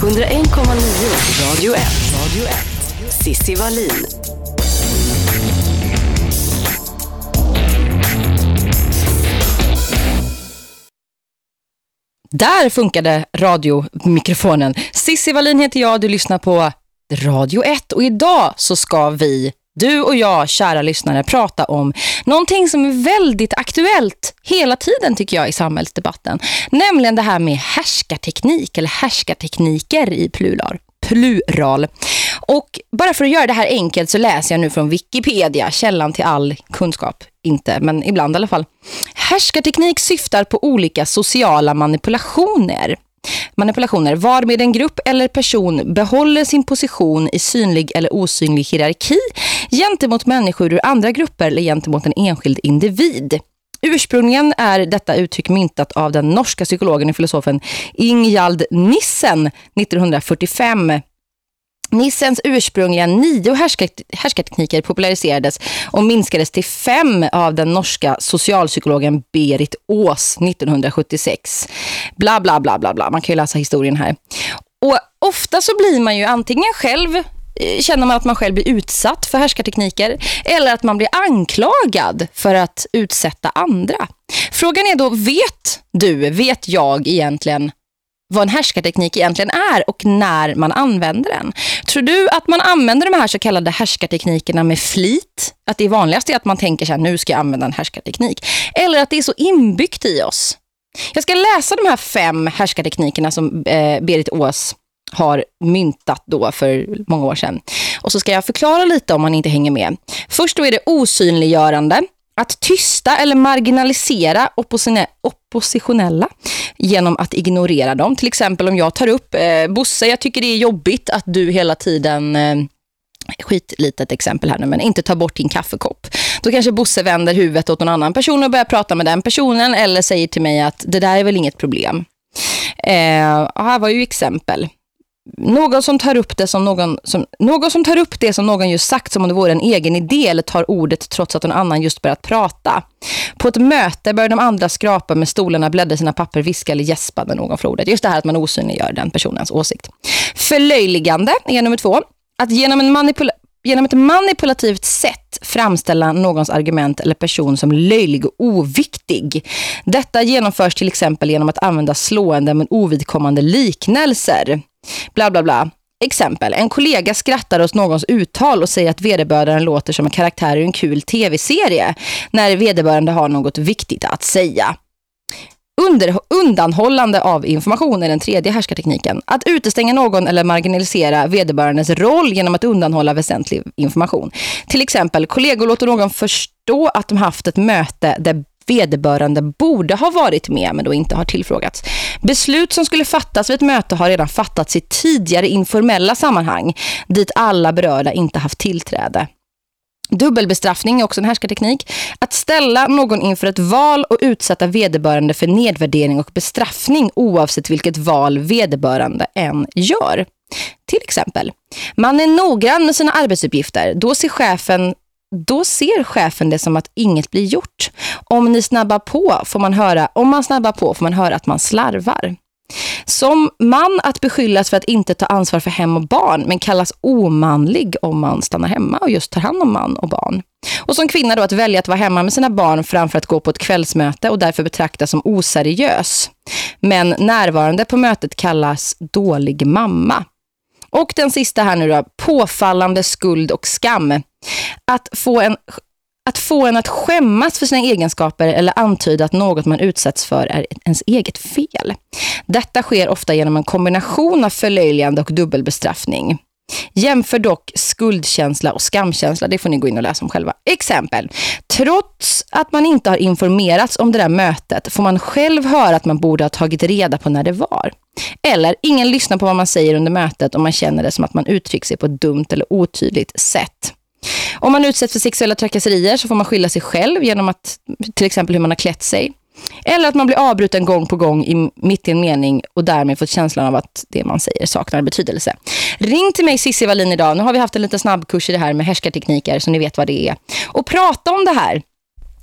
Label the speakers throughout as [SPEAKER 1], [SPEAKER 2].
[SPEAKER 1] 101,9 Radio 1. Radio 1. Sissi Wallin.
[SPEAKER 2] Där funkade radiomikrofonen. Sissi Wallin heter jag, du lyssnar på Radio 1 och idag så ska vi, du och jag, kära lyssnare, prata om någonting som är väldigt aktuellt hela tiden tycker jag i samhällsdebatten. Nämligen det här med härskarteknik eller härskartekniker i plural. plural. Och bara för att göra det här enkelt så läser jag nu från Wikipedia, källan till all kunskap. Inte, men ibland i alla fall. Härskarteknik syftar på olika sociala manipulationer manipulationer varmed en grupp eller person behåller sin position i synlig eller osynlig hierarki gentemot människor ur andra grupper eller gentemot en enskild individ. Ursprungligen är detta uttryck myntat av den norska psykologen och filosofen Ingjald Nissen 1945 Nissens ursprungliga nio härskartekniker populariserades och minskades till fem av den norska socialpsykologen Berit Ås 1976. Bla bla bla bla bla. Man kan ju läsa historien här. Och ofta så blir man ju antingen själv eh, känner man att man själv blir utsatt för härskartekniker eller att man blir anklagad för att utsätta andra. Frågan är då, vet du, vet jag egentligen vad en härskarteknik egentligen är och när man använder den. Tror du att man använder de här så kallade härskarteknikerna med flit? Att det vanligaste är att man tänker så här, nu ska jag använda en härskarteknik. Eller att det är så inbyggt i oss. Jag ska läsa de här fem härskarteknikerna som eh, Berit Ås har myntat då för många år sedan. Och så ska jag förklara lite om man inte hänger med. Först då är det osynliggörande. Att tysta eller marginalisera oppositionella genom att ignorera dem. Till exempel om jag tar upp eh, Bosse, jag tycker det är jobbigt att du hela tiden... Eh, skitlitet exempel här nu, men inte ta bort din kaffekopp. Då kanske Bosse vänder huvudet åt någon annan person och börjar prata med den personen eller säger till mig att det där är väl inget problem. Eh, här var ju exempel någon som tar upp det som någon som, någon som tar upp det som någon just sagt som om det vore en egen idé eller tar ordet trots att någon annan just börjat prata. På ett möte börjar de andra skrapa med stolarna, bläddra sina papper, viska eller gäspa när någon får ordet. Just det här att man osynliggör den personens åsikt. Förlöjligande är nummer två. Att genom, en manipula genom ett manipulativt sätt framställa någons argument eller person som löjlig och oviktig. Detta genomförs till exempel genom att använda slående men ovidkommande liknelser. Bla bla bla. Exempel, en kollega skrattar åt någons uttal och säger att vederbörande låter som en karaktär i en kul tv-serie när vederbörande har något viktigt att säga. Under, undanhållande av information är den tredje härskartekniken. Att utestänga någon eller marginalisera vederbörandes roll genom att undanhålla väsentlig information. Till exempel, kollegor låter någon förstå att de haft ett möte där vederbörande borde ha varit med men då inte har tillfrågats. Beslut som skulle fattas vid ett möte har redan fattats i tidigare informella sammanhang dit alla berörda inte haft tillträde. Dubbelbestraffning är också en härskarteknik. Att ställa någon inför ett val och utsätta vederbörande för nedvärdering och bestraffning oavsett vilket val vederbörande än gör. Till exempel, man är noggrann med sina arbetsuppgifter. Då ser chefen då ser chefen det som att inget blir gjort. Om ni snabbar på får man höra, om man snabbar på får man höra att man slarvar. Som man att beskyllas för att inte ta ansvar för hem och barn men kallas omanlig om man stannar hemma och just tar hand om man och barn. Och som kvinna då att välja att vara hemma med sina barn framför att gå på ett kvällsmöte och därför betraktas som oseriös. Men närvarande på mötet kallas dålig mamma. Och den sista här nu då, påfallande skuld och skam. Att få en att få en att skämmas för sina egenskaper eller antyda att något man utsätts för är ens eget fel. Detta sker ofta genom en kombination av förlöjligande och dubbelbestraffning. Jämför dock skuldkänsla och skamkänsla, det får ni gå in och läsa om själva. Exempel. Trots att man inte har informerats om det där mötet får man själv höra att man borde ha tagit reda på när det var. Eller ingen lyssnar på vad man säger under mötet och man känner det som att man uttrycker sig på ett dumt eller otydligt sätt. Om man utsätts för sexuella trakasserier så får man skylla sig själv genom att till exempel hur man har klätt sig. Eller att man blir avbruten gång på gång i, mitt i en mening och därmed fått känslan av att det man säger saknar betydelse. Ring till mig Cissi Wallin idag. Nu har vi haft en liten snabbkurs i det här med härskartekniker så ni vet vad det är. Och prata om det här.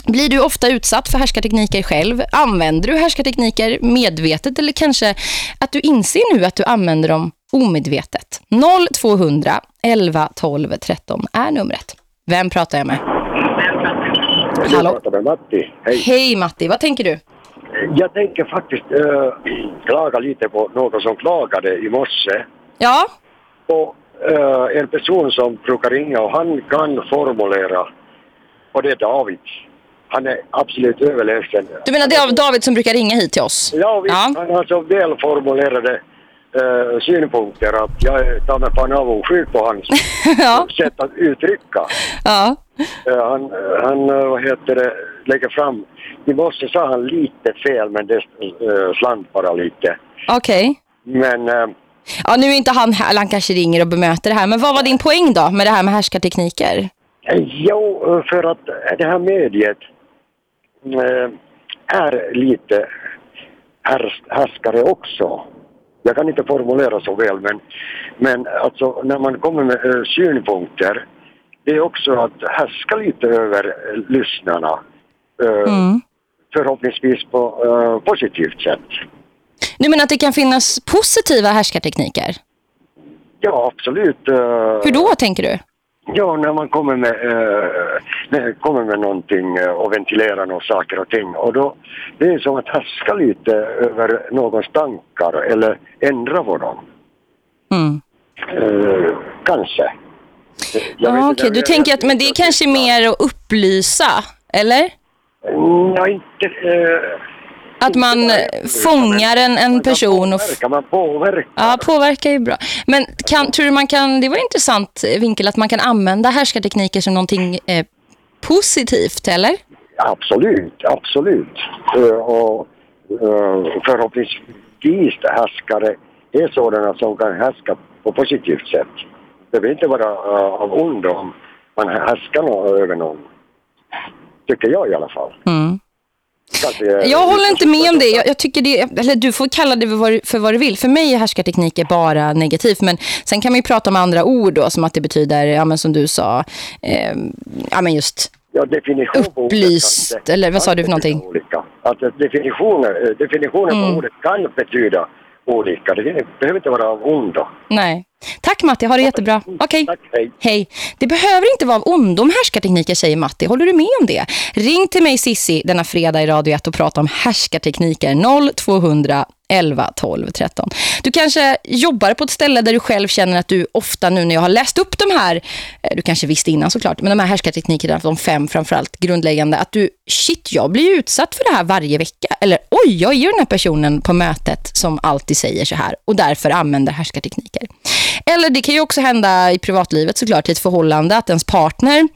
[SPEAKER 2] Blir du ofta utsatt för härskartekniker själv? Använder du härskartekniker medvetet eller kanske att du inser nu att du använder dem omedvetet. 0200 11 12 13 är numret. Vem pratar jag med? Hallå?
[SPEAKER 3] Jag pratar med Matti. Hej.
[SPEAKER 2] Hej Matti, vad tänker du?
[SPEAKER 3] Jag tänker faktiskt äh, klaga lite på någon som klagade i morse.
[SPEAKER 2] Ja,
[SPEAKER 3] Och äh, en person som brukar ringa och han kan formulera. Och det är David. Han är absolut överlägsen.
[SPEAKER 2] du menar det är David som brukar ringa hit till oss?
[SPEAKER 3] Ja, visst,
[SPEAKER 2] Ja.
[SPEAKER 3] han har så välformulerade äh, synpunkter att jag är ta mig fan avundsjuk på hans
[SPEAKER 2] ja.
[SPEAKER 3] sätt att uttrycka.
[SPEAKER 2] ja.
[SPEAKER 3] Eh, han, han eh, vad heter det, lägger fram, i morse sa han lite fel men det uh, slant bara lite.
[SPEAKER 2] Okej.
[SPEAKER 3] Men eh,
[SPEAKER 2] Ja, nu är inte han här, han kanske ringer och bemöter det här. Men vad var din poäng då med det här med härskartekniker?
[SPEAKER 3] eh, jo, eh, för att det här mediet eh, är lite härs, härskare också. Jag kan inte formulera så väl men, men alltså när man kommer med eh, synpunkter det är också att härska lite över eh, lyssnarna. Eh,
[SPEAKER 2] Mm.
[SPEAKER 3] Förhoppningsvis på eh, positivt sätt.
[SPEAKER 2] Du menar att det kan finnas positiva härskartekniker?
[SPEAKER 3] Ja, absolut. eh,
[SPEAKER 2] Hur då, tänker du?
[SPEAKER 3] Ja, när man kommer med, eh, kommer med någonting eh, och ventilerar några saker och ting. Och då, det är som att härska lite över någons tankar eller ändra på dem.
[SPEAKER 2] Mm.
[SPEAKER 3] Eh, kanske. Jag
[SPEAKER 2] Ja,
[SPEAKER 3] inte,
[SPEAKER 2] okej. Du
[SPEAKER 3] jag-
[SPEAKER 2] tänker att men det är kanske mer att upplysa, eller?
[SPEAKER 3] Ja, inte... Eh,
[SPEAKER 2] Att man eh, fångar en, en person och...
[SPEAKER 3] Påverka, man påverkar.
[SPEAKER 2] Ja, påverkar ju bra. Men kan, tror du man kan... Det var en intressant vinkel att man kan använda härskartekniker som någonting eh, positivt, eller?
[SPEAKER 3] Absolut, absolut. Eh, och eh, förhoppningsvis härskare är sådana som kan härska på positivt sätt. Det behöver inte vara eh, av ondo om man härskar över någon. Tycker jag i alla fall.
[SPEAKER 2] Mm.
[SPEAKER 3] Jag-
[SPEAKER 2] håller inte med om det. Jag, jag tycker det, eller du får kalla det för vad, för vad du vill. För mig är härskarteknik är bara negativt. Men sen kan man ju prata om andra ord då, som att det betyder, ja men som du sa, eh, ja men just
[SPEAKER 3] Ja, definition på ordet
[SPEAKER 2] upplyst,
[SPEAKER 3] kanske-
[SPEAKER 2] eller vad sa du för någonting?
[SPEAKER 3] Olika. Alltså definitioner, eh, definitionen
[SPEAKER 2] Mm.
[SPEAKER 3] på ordet kan betyda olika. Det behöver inte vara av ondo.
[SPEAKER 2] Nej. Tack Matti, ha det jättebra. Okej.
[SPEAKER 3] Tack, hej.
[SPEAKER 2] Hej. Det behöver inte vara av ondo om härskartekniker, säger Matti. Håller du med om det? Ring till mig Sissi denna fredag i Radio 1 och prata om härskartekniker 0200 11 12 13. Du kanske jobbar på ett ställe där du själv känner att du ofta nu när jag har läst upp de här, eh, du kanske visste innan såklart, men de här härskarteknikerna, de fem framförallt grundläggande, att du, shit, jag blir utsatt för det här varje vecka. Eller oj, jag är ju den här personen på mötet som alltid säger så här och därför använder härskartekniker. Eller det kan ju också hända i privatlivet såklart i ett förhållande att ens partner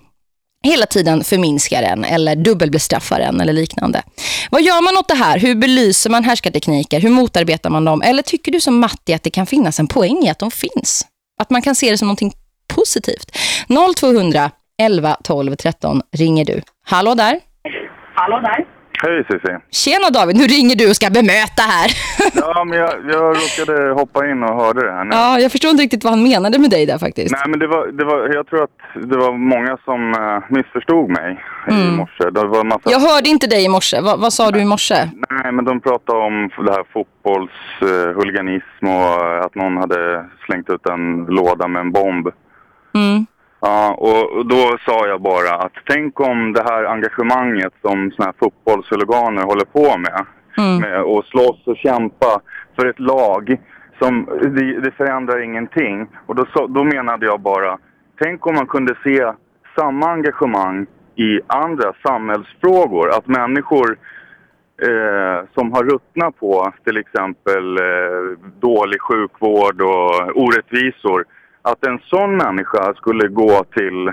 [SPEAKER 2] hela tiden förminskar en eller dubbelbestraffar en eller liknande. Vad gör man åt det här? Hur belyser man härskartekniker? Hur motarbetar man dem? Eller tycker du som Matti att det kan finnas en poäng i att de finns? Att man kan se det som någonting positivt? 0200 11 12 13 ringer du. Hallå där.
[SPEAKER 4] Hallå där.
[SPEAKER 5] Hej Cissi.
[SPEAKER 2] Tjena David, nu ringer du och ska bemöta här.
[SPEAKER 5] Ja, men jag, jag råkade hoppa in och hörde det här nu.
[SPEAKER 2] ja, jag förstår inte riktigt vad han menade med dig där faktiskt.
[SPEAKER 5] Nej, men det var, det var, jag tror att det var många som uh, missförstod mig i
[SPEAKER 2] Mm.
[SPEAKER 5] morse. Det var massa,
[SPEAKER 2] Jag hörde inte dig i morse. Vad, vad sa du i morse?
[SPEAKER 5] Nej, men de pratade om det här fotbollshuliganism och eh, att någon hade slängt ut en låda med en bomb.
[SPEAKER 2] Mm.
[SPEAKER 5] Ja, och och då sa jag bara att tänk om det här engagemanget som såna här fotbollshuliganer håller på med,
[SPEAKER 2] Mm.
[SPEAKER 5] med att slåss och kämpa för ett lag, som, det, det förändrar ingenting. Och då, då menade jag bara, tänk om man kunde se samma engagemang i andra samhällsfrågor. Att människor eh, som har ruttnat på till exempel eh, dålig sjukvård och orättvisor, att en sån människa skulle gå till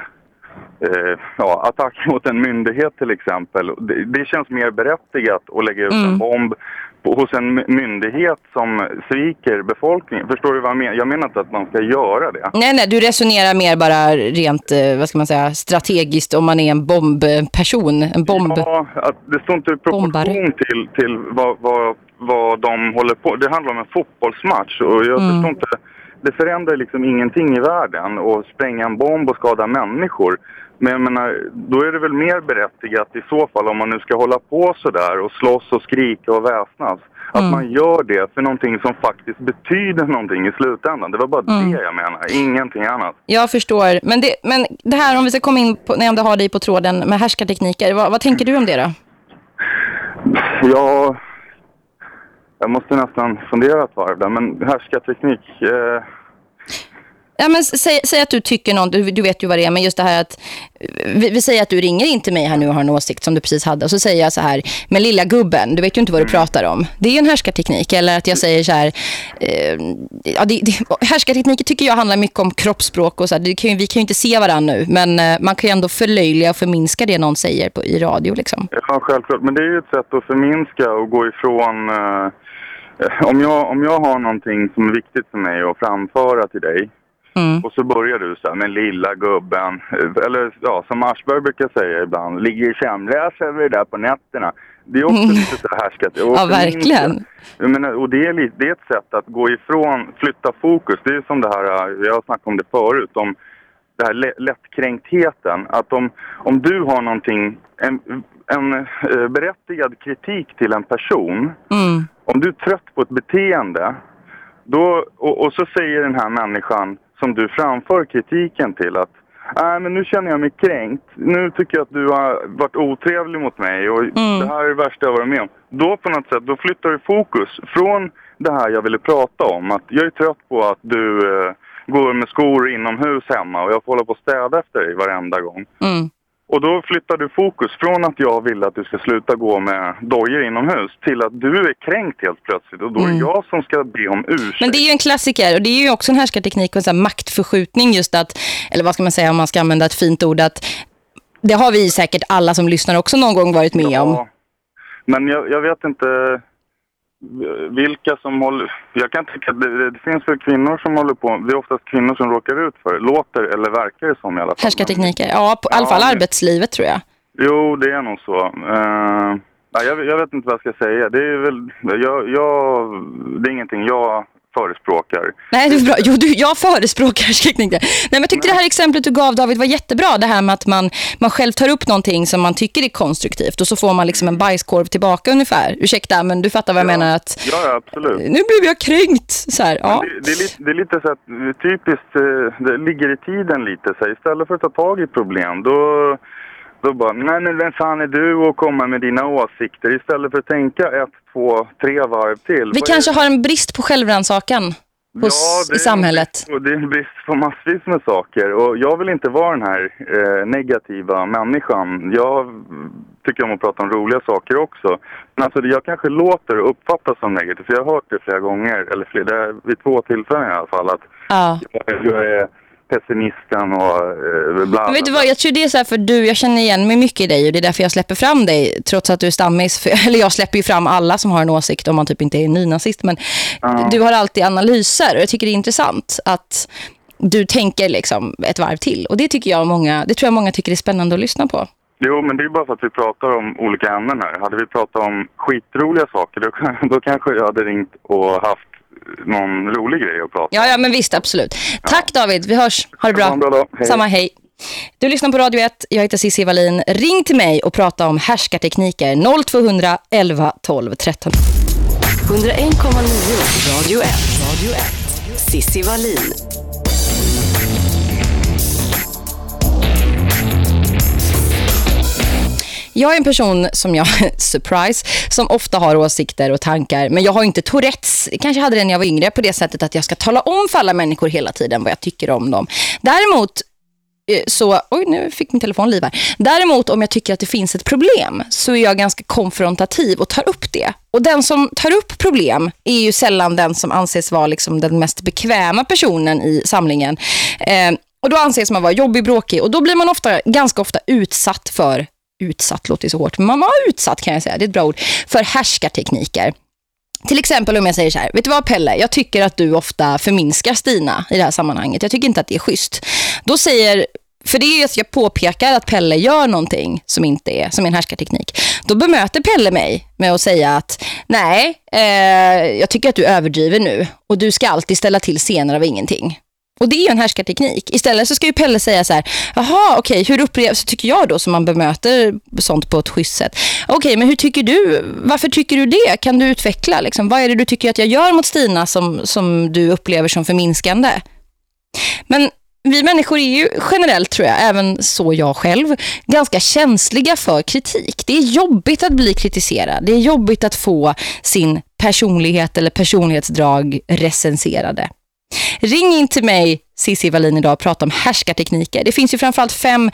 [SPEAKER 5] eh, ja, attack mot en myndighet till exempel. Det, det känns mer berättigat att lägga ut
[SPEAKER 2] Mm.
[SPEAKER 5] en bomb på, hos en my- myndighet som sviker befolkningen. Förstår du vad jag menar? Jag menar inte att man ska göra det.
[SPEAKER 2] Nej, nej, du resonerar mer bara rent, eh, vad ska man säga, strategiskt om man är en bombperson, en bomb.
[SPEAKER 5] Ja, att det står inte i proportion
[SPEAKER 2] Bombare.
[SPEAKER 5] till, till vad, vad, vad de håller på Det handlar om en fotbollsmatch och jag
[SPEAKER 2] Mm.
[SPEAKER 5] förstår inte det förändrar liksom ingenting i världen och spränga en bomb och skada människor. Men jag menar, då är det väl mer berättigat i så fall om man nu ska hålla på sådär och slåss och skrika och väsnas. Att
[SPEAKER 2] Mm.
[SPEAKER 5] man gör det för någonting som faktiskt betyder någonting i slutändan. Det var bara
[SPEAKER 2] Mm.
[SPEAKER 5] det jag menar, ingenting annat.
[SPEAKER 2] Jag förstår. Men det, men det här, om vi ska komma in på, när jag har dig på tråden med härskartekniker. Vad, vad tänker du om det då?
[SPEAKER 5] Ja, jag måste nästan fundera ett varv där, men härskarteknik... Eh,
[SPEAKER 2] Ja, men säg, säg att du tycker någon, du, du vet ju vad det är, men just det här att vi, vi säger att du ringer in till mig här nu och har en åsikt som du precis hade och så säger jag så här, men lilla gubben, du vet ju inte vad du pratar om. Det är en härskarteknik, eller att jag säger så här, eh, ja, det, det, härskartekniker tycker jag handlar mycket om kroppsspråk och så här, kan ju, vi kan ju inte se varandra nu, men eh, man kan ju ändå förlöjliga och förminska det någon säger på, i radio liksom.
[SPEAKER 5] ja, självklart. Men det är ju ett sätt att förminska och gå ifrån... Eh, om, jag, om jag har någonting som är viktigt för mig att framföra till dig
[SPEAKER 2] Mm.
[SPEAKER 5] och så börjar du så här med lilla gubben, eh, eller ja, som Aschberg brukar säga ibland, ligger sömnlös över det där på nätterna. Det är också lite så här härskat.
[SPEAKER 2] Mm. Ja, verkligen.
[SPEAKER 5] Jag menar, och det är, lite, det är ett sätt att gå ifrån, flytta fokus. Det är som det här, eh, jag har snackat om det förut, om det här lä- lättkränktheten. Att om, om du har någonting, en, en eh, berättigad kritik till en person,
[SPEAKER 2] Mm.
[SPEAKER 5] om du är trött på ett beteende då, och, och så säger den här människan som du framför kritiken till att Nej, men nu känner jag mig kränkt. Nu tycker jag att du har varit otrevlig mot mig och
[SPEAKER 2] Mm.
[SPEAKER 5] det här är det värsta jag varit med om. Då på något sätt, då flyttar du fokus från det här jag ville prata om. Att jag är trött på att du eh, går med skor inomhus hemma och jag får hålla på och städa efter dig varenda gång.
[SPEAKER 2] Mm.
[SPEAKER 5] Och då flyttar du fokus från att jag vill att du ska sluta gå med dojor inomhus till att du är kränkt helt plötsligt och då är
[SPEAKER 2] Mm.
[SPEAKER 5] jag som ska be om ursäkt.
[SPEAKER 2] Men det är ju en klassiker och det är ju också en härskarteknik och en sån här maktförskjutning just att, eller vad ska man säga om man ska använda ett fint ord, att det har vi säkert alla som lyssnar också någon gång varit med om.
[SPEAKER 5] Ja. Men jag, jag vet inte vilka som håller... Jag kan tycka att det, det finns väl kvinnor som håller på... Det är oftast kvinnor som råkar ut för det. Låter eller verkar det som i alla fall.
[SPEAKER 2] Härskartekniker, ja, på, i alla
[SPEAKER 5] Ja,
[SPEAKER 2] fall
[SPEAKER 5] det-
[SPEAKER 2] arbetslivet tror jag.
[SPEAKER 5] Jo, det är nog så. Uh, jag, jag vet inte vad jag ska säga. Det är väl... Jag, jag, det är ingenting jag förespråkar.
[SPEAKER 2] Nej, det är bra. Jo, du, jag förespråkar härskartekniker. Nej, men jag tyckte det här exemplet du gav David var jättebra. Det här med att man, man själv tar upp någonting som man tycker är konstruktivt och så får man liksom en bajskorv tillbaka ungefär. Ursäkta, men du fattar vad jag
[SPEAKER 5] Ja.
[SPEAKER 2] menar att
[SPEAKER 5] Ja, absolut.
[SPEAKER 2] nu blev jag kränkt. Så här, ja.
[SPEAKER 5] Det, det, är lite, det är lite så att typiskt, eh, det ligger i tiden lite. Så här, istället för att ta tag i problem, då, då bara, nej men vem fan är du att komma med dina åsikter? Istället för att tänka ett, två, tre varv till.
[SPEAKER 2] Vi kanske har en brist på självrannsakan hos,
[SPEAKER 5] det
[SPEAKER 2] i samhället.
[SPEAKER 5] Och det är en brist på massvis med saker. Och jag vill inte vara den här eh, negativa människan. Jag tycker om att prata om roliga saker också. Men alltså, jag kanske låter och uppfattas som negativ. För jag har hört det flera gånger, eller fler, det är vid två tillfällen i alla fall. Att
[SPEAKER 2] Ja.
[SPEAKER 5] jag, jag är pessimisten och eh, bla,
[SPEAKER 2] Men vet du vad, jag tror det är så här för du, jag känner igen mig mycket i dig och det är därför jag släpper fram dig trots att du är stammis. För, eller jag släpper ju fram alla som har en åsikt om man typ inte är nynazist. Men
[SPEAKER 5] Ja.
[SPEAKER 2] du har alltid analyser och jag tycker det är intressant att du tänker liksom ett varv till. Och det tycker jag många, det tror jag många tycker är spännande att lyssna på.
[SPEAKER 5] Jo, men det är bara för att vi pratar om olika ämnen här. Hade vi pratat om skitroliga saker, då, då kanske jag hade ringt och haft någon rolig grej att prata
[SPEAKER 2] Ja, ja men visst, absolut. Tack David, vi hörs. Ha det
[SPEAKER 5] Ha en bra
[SPEAKER 2] bra.
[SPEAKER 5] dag. Hej.
[SPEAKER 2] Samma, hej. Du lyssnar på Radio 1, jag heter Cissi Wallin. Ring till mig och prata om härskartekniker 0200 11 12 13.
[SPEAKER 1] 101,9 Radio 1. Radio 1. Sissi Wallin.
[SPEAKER 2] Jag är en person som jag, surprise, som ofta har åsikter och tankar. Men jag har inte Tourettes. Kanske hade det när jag var yngre på det sättet att jag ska tala om för alla människor hela tiden vad jag tycker om dem. Däremot eh, så, oj nu fick min telefon liv här. Däremot om jag tycker att det finns ett problem så är jag ganska konfrontativ och tar upp det. Och den som tar upp problem är ju sällan den som anses vara liksom den mest bekväma personen i samlingen. Eh, och då anses man vara jobbig, bråkig och då blir man ofta, ganska ofta utsatt för utsatt låter så hårt, men man var utsatt kan jag säga, det är ett bra ord, för härskartekniker. Till exempel om jag säger så här, vet du vad Pelle, jag tycker att du ofta förminskar Stina i det här sammanhanget. Jag tycker inte att det är schysst. Då säger för det är att jag påpekar att Pelle gör någonting som inte är som är en härskarteknik. Då bemöter Pelle mig med att säga att nej, eh, jag tycker att du överdriver nu och du ska alltid ställa till scener av ingenting. Och det är ju en härskarteknik. Istället så ska ju Pelle säga så här, jaha okej, okay, hur upplevs, tycker jag då som man bemöter sånt på ett schysst sätt. Okej, okay, men hur tycker du, varför tycker du det? Kan du utveckla liksom? Vad är det du tycker att jag gör mot Stina som, som du upplever som förminskande? Men vi människor är ju generellt tror jag, även så jag själv, ganska känsliga för kritik. Det är jobbigt att bli kritiserad. Det är jobbigt att få sin personlighet eller personlighetsdrag recenserade. Ring in till mig, Cissi Wallin, idag och prata om härskartekniker. Det finns ju framförallt fem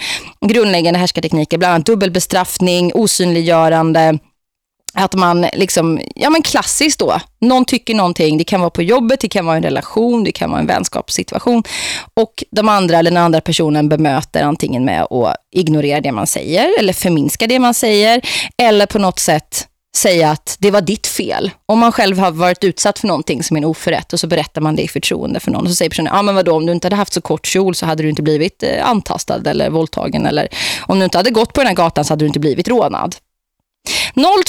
[SPEAKER 2] grundläggande härskartekniker, bland annat dubbelbestraffning, osynliggörande, att man liksom, ja men klassiskt då, någon tycker någonting, det kan vara på jobbet, det kan vara en relation, det kan vara en vänskapssituation. Och de andra eller den andra personen bemöter antingen med att ignorera det man säger eller förminska det man säger. Eller på något sätt säga att det var ditt fel. Om man själv har varit utsatt för någonting som är en oförrätt och så berättar man det i förtroende för någon. Och så säger personen, ja ah, men vadå, om du inte hade haft så kort kjol så hade du inte blivit eh, antastad eller våldtagen. Eller om du inte hade gått på den här gatan så hade du inte blivit rånad.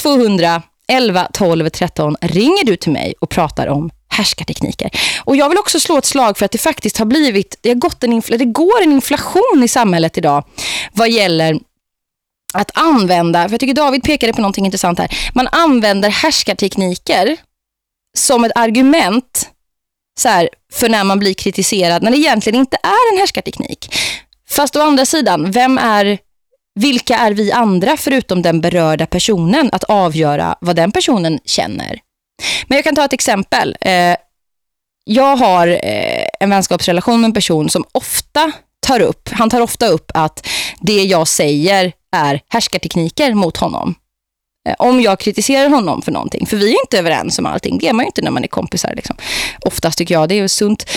[SPEAKER 2] 0200 11 12 13 ringer du till mig och pratar om härskartekniker. Och jag vill också slå ett slag för att det faktiskt har blivit, det, har gått en det går en inflation i samhället idag vad gäller att använda, för jag tycker David pekade på någonting intressant här. Man använder härskartekniker som ett argument så här, för när man blir kritiserad när det egentligen inte är en härskarteknik. Fast å andra sidan, vem är vilka är vi andra förutom den berörda personen att avgöra vad den personen känner? Men jag kan ta ett exempel. Eh, jag har eh, en vänskapsrelation med en person som ofta tar upp, han tar ofta upp att det jag säger är härskartekniker mot honom. Eh, om jag kritiserar honom för någonting. För vi är inte överens om allting. Det är man ju inte när man är kompisar. Liksom. Oftast tycker jag det är sunt.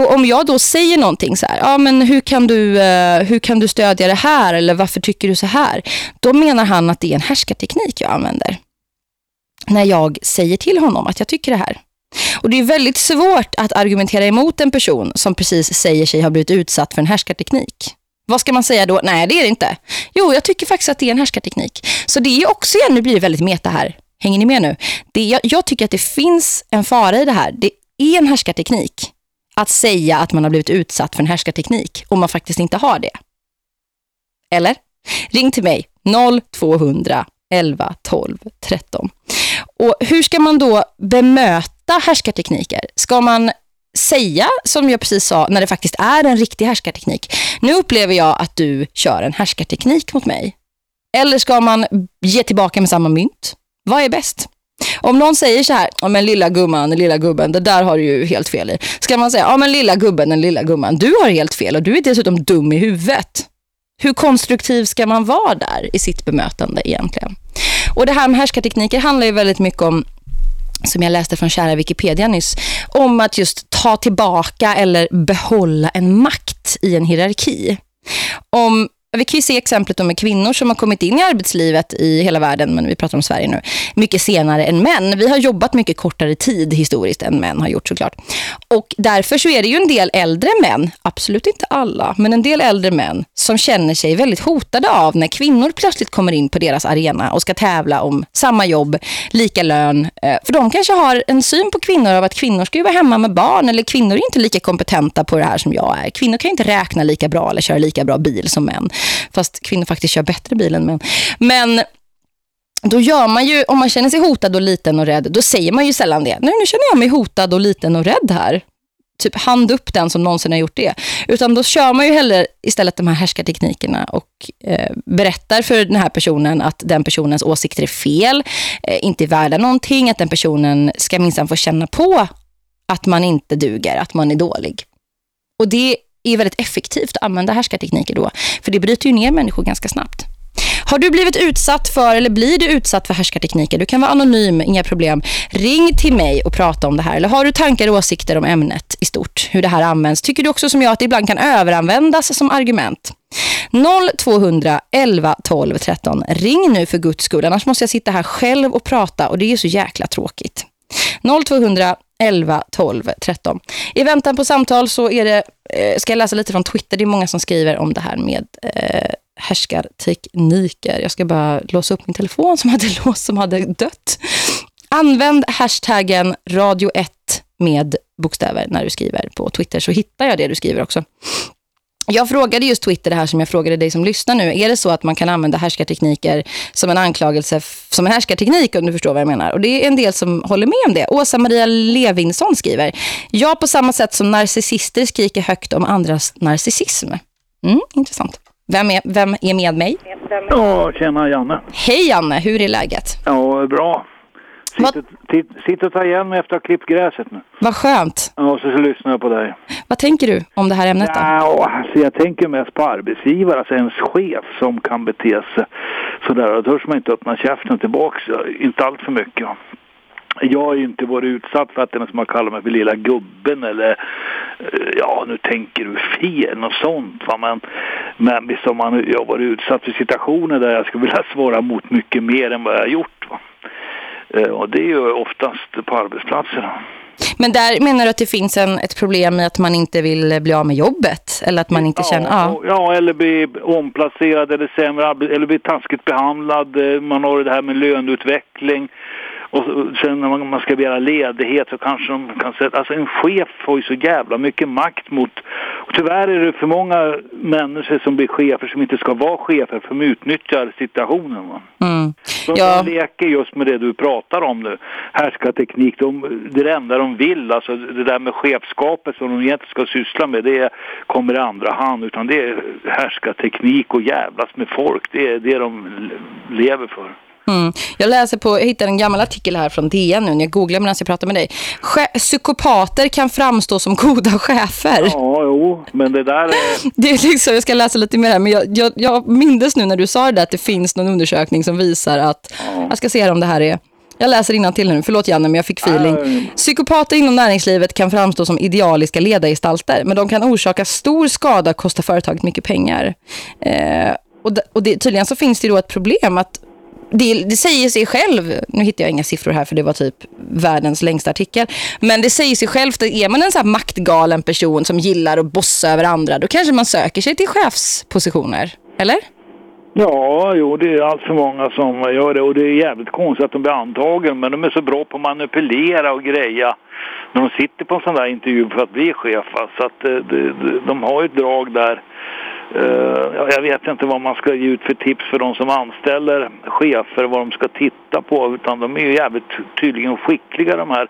[SPEAKER 2] Och om jag då säger någonting så här, ja men hur kan, du, eh, hur kan du stödja det här eller varför tycker du så här? Då menar han att det är en härskarteknik jag använder. När jag säger till honom att jag tycker det här. Och det är väldigt svårt att argumentera emot en person som precis säger sig ha blivit utsatt för en härskarteknik. Vad ska man säga då? Nej, det är det inte. Jo, jag tycker faktiskt att det är en härskarteknik. Så det är också igen, nu blir det väldigt meta här. Hänger ni med nu? Det, jag, jag tycker att det finns en fara i det här. Det är en härskarteknik att säga att man har blivit utsatt för en härskarteknik om man faktiskt inte har det. Eller? Ring till mig 0200 11 12 13. Och hur ska man då bemöta härskartekniker? Ska man säga, som jag precis sa, när det faktiskt är en riktig härskarteknik. Nu upplever jag att du kör en härskarteknik mot mig. Eller ska man ge tillbaka med samma mynt? Vad är bäst? Om någon säger så här, ja men lilla gumman, lilla gubben, det där har du ju helt fel i. Ska man säga, ja men lilla gubben, den lilla gumman, du har helt fel och du är dessutom dum i huvudet. Hur konstruktiv ska man vara där i sitt bemötande egentligen? Och det här med härskartekniker handlar ju väldigt mycket om som jag läste från kära Wikipedia nyss, om att just ta tillbaka eller behålla en makt i en hierarki. Om vi kan ju se exemplet med kvinnor som har kommit in i arbetslivet i hela världen, men vi pratar om Sverige nu, mycket senare än män. Vi har jobbat mycket kortare tid historiskt än män har gjort såklart. Och därför så är det ju en del äldre män, absolut inte alla, men en del äldre män som känner sig väldigt hotade av när kvinnor plötsligt kommer in på deras arena och ska tävla om samma jobb, lika lön. Eh, för de kanske har en syn på kvinnor av att kvinnor ska ju vara hemma med barn eller kvinnor är inte lika kompetenta på det här som jag är. Kvinnor kan inte räkna lika bra eller köra lika bra bil som män. Fast kvinnor faktiskt kör bättre bil än män. Men då gör man ju, om man känner sig hotad och liten och rädd, då säger man ju sällan det. Nu, nu känner jag mig hotad och liten och rädd här. Typ hand upp den som någonsin har gjort det. Utan då kör man ju hellre istället de här härskarteknikerna och eh, berättar för den här personen att den personens åsikter är fel, eh, inte är värda någonting, att den personen ska minsann få känna på att man inte duger, att man är dålig. Och det är väldigt effektivt att använda härskartekniker då. För det bryter ju ner människor ganska snabbt. Har du blivit utsatt för eller blir du utsatt för härskartekniker? Du kan vara anonym, inga problem. Ring till mig och prata om det här. Eller har du tankar och åsikter om ämnet i stort? Hur det här används? Tycker du också som jag att det ibland kan överanvändas som argument? 0200 11 12 13. Ring nu för guds skull. Annars måste jag sitta här själv och prata och det är så jäkla tråkigt. 0200 11 12 13. I väntan på samtal så är det, eh, ska jag läsa lite från Twitter. Det är många som skriver om det här med eh, härskartekniker. Jag ska bara låsa upp min telefon som hade låst, som hade dött. Använd hashtaggen radio 1 med bokstäver när du skriver på Twitter så hittar jag det du skriver också. Jag frågade just Twitter det här som jag frågade dig som lyssnar nu. Är det så att man kan använda härskartekniker som en anklagelse som en härskarteknik om du förstår vad jag menar? Och det är en del som håller med om det. Åsa Maria Levinsson skriver. Jag på samma sätt som narcissister skriker högt om andras narcissism. Mm, intressant. Vem är, vem är med mig?
[SPEAKER 4] Ja, tjena Janne.
[SPEAKER 2] Hej Janne, hur är läget?
[SPEAKER 4] Ja, bra. Sitter, titt, sitter och tar igen mig efter att ha klippt gräset nu.
[SPEAKER 2] Vad skönt.
[SPEAKER 4] Ja, så, så lyssnar jag på dig.
[SPEAKER 2] Vad tänker du om det här ämnet då?
[SPEAKER 4] Ja, alltså jag tänker mest på arbetsgivare, alltså ens chef som kan bete sig sådär. Då törs man inte öppna käften tillbaks, inte allt för mycket. Jag har ju inte varit utsatt för att någon som har kallat mig för lilla gubben eller eh, ja, nu tänker du fel, något sånt. Va? Men, men visst har man, jag varit utsatt för situationer där jag skulle vilja svara mot mycket mer än vad jag har gjort. Va? Eh, och det är ju oftast på arbetsplatserna.
[SPEAKER 2] Men där menar du att det finns en, ett problem i att man inte vill bli av med jobbet? Eller att man inte
[SPEAKER 4] ja,
[SPEAKER 2] känner...
[SPEAKER 4] Ja. ja, eller bli omplacerad eller sämre, eller bli taskigt behandlad. Eh, man har det här med löneutveckling. Och sen när man ska begära ledighet så kanske de kan säga... Alltså en chef får ju så jävla mycket makt mot... Och tyvärr är det för många människor som blir chefer som inte ska vara chefer för de utnyttjar situationen. Va?
[SPEAKER 2] Mm.
[SPEAKER 4] De,
[SPEAKER 2] Ja.
[SPEAKER 4] leker just med det du pratar om nu. Härskarteknik, de, det är det enda de vill. Alltså det där med chefskapet som de egentligen ska syssla med, det kommer i andra hand. Utan det är härskarteknik och jävlas med folk. Det är det de lever för.
[SPEAKER 2] Mm. Jag läser på, jag hittade en gammal artikel här från DN nu när jag googlar medan jag pratar med dig. Che- psykopater kan framstå som goda chefer.
[SPEAKER 4] Ja, jo, men det där är...
[SPEAKER 2] Det är liksom, jag ska läsa lite mer här, men jag, jag, jag mindes nu när du sa det där att det finns någon undersökning som visar att, jag ska se om det här är, jag läser till nu, förlåt Janne men jag fick feeling. Psykopater inom näringslivet kan framstå som idealiska ledargestalter, men de kan orsaka stor skada och kosta företaget mycket pengar. Eh, och det, och det, tydligen så finns det då ett problem att det, det säger sig själv, nu hittar jag inga siffror här för det var typ världens längsta artikel, men det säger sig självt att är man en så här maktgalen person som gillar att bossa över andra, då kanske man söker sig till chefspositioner, eller?
[SPEAKER 4] Ja, jo, det är allt för många som gör det och det är jävligt konstigt att de blir antagen men de är så bra på att manipulera och greja när de sitter på en sån där intervju för att bli chef. Så att eh, de, de, de har ju ett drag där. Eh, jag vet inte vad man ska ge ut för tips för de som anställer chefer, vad de ska titta på utan de är ju jävligt tydligen skickliga de här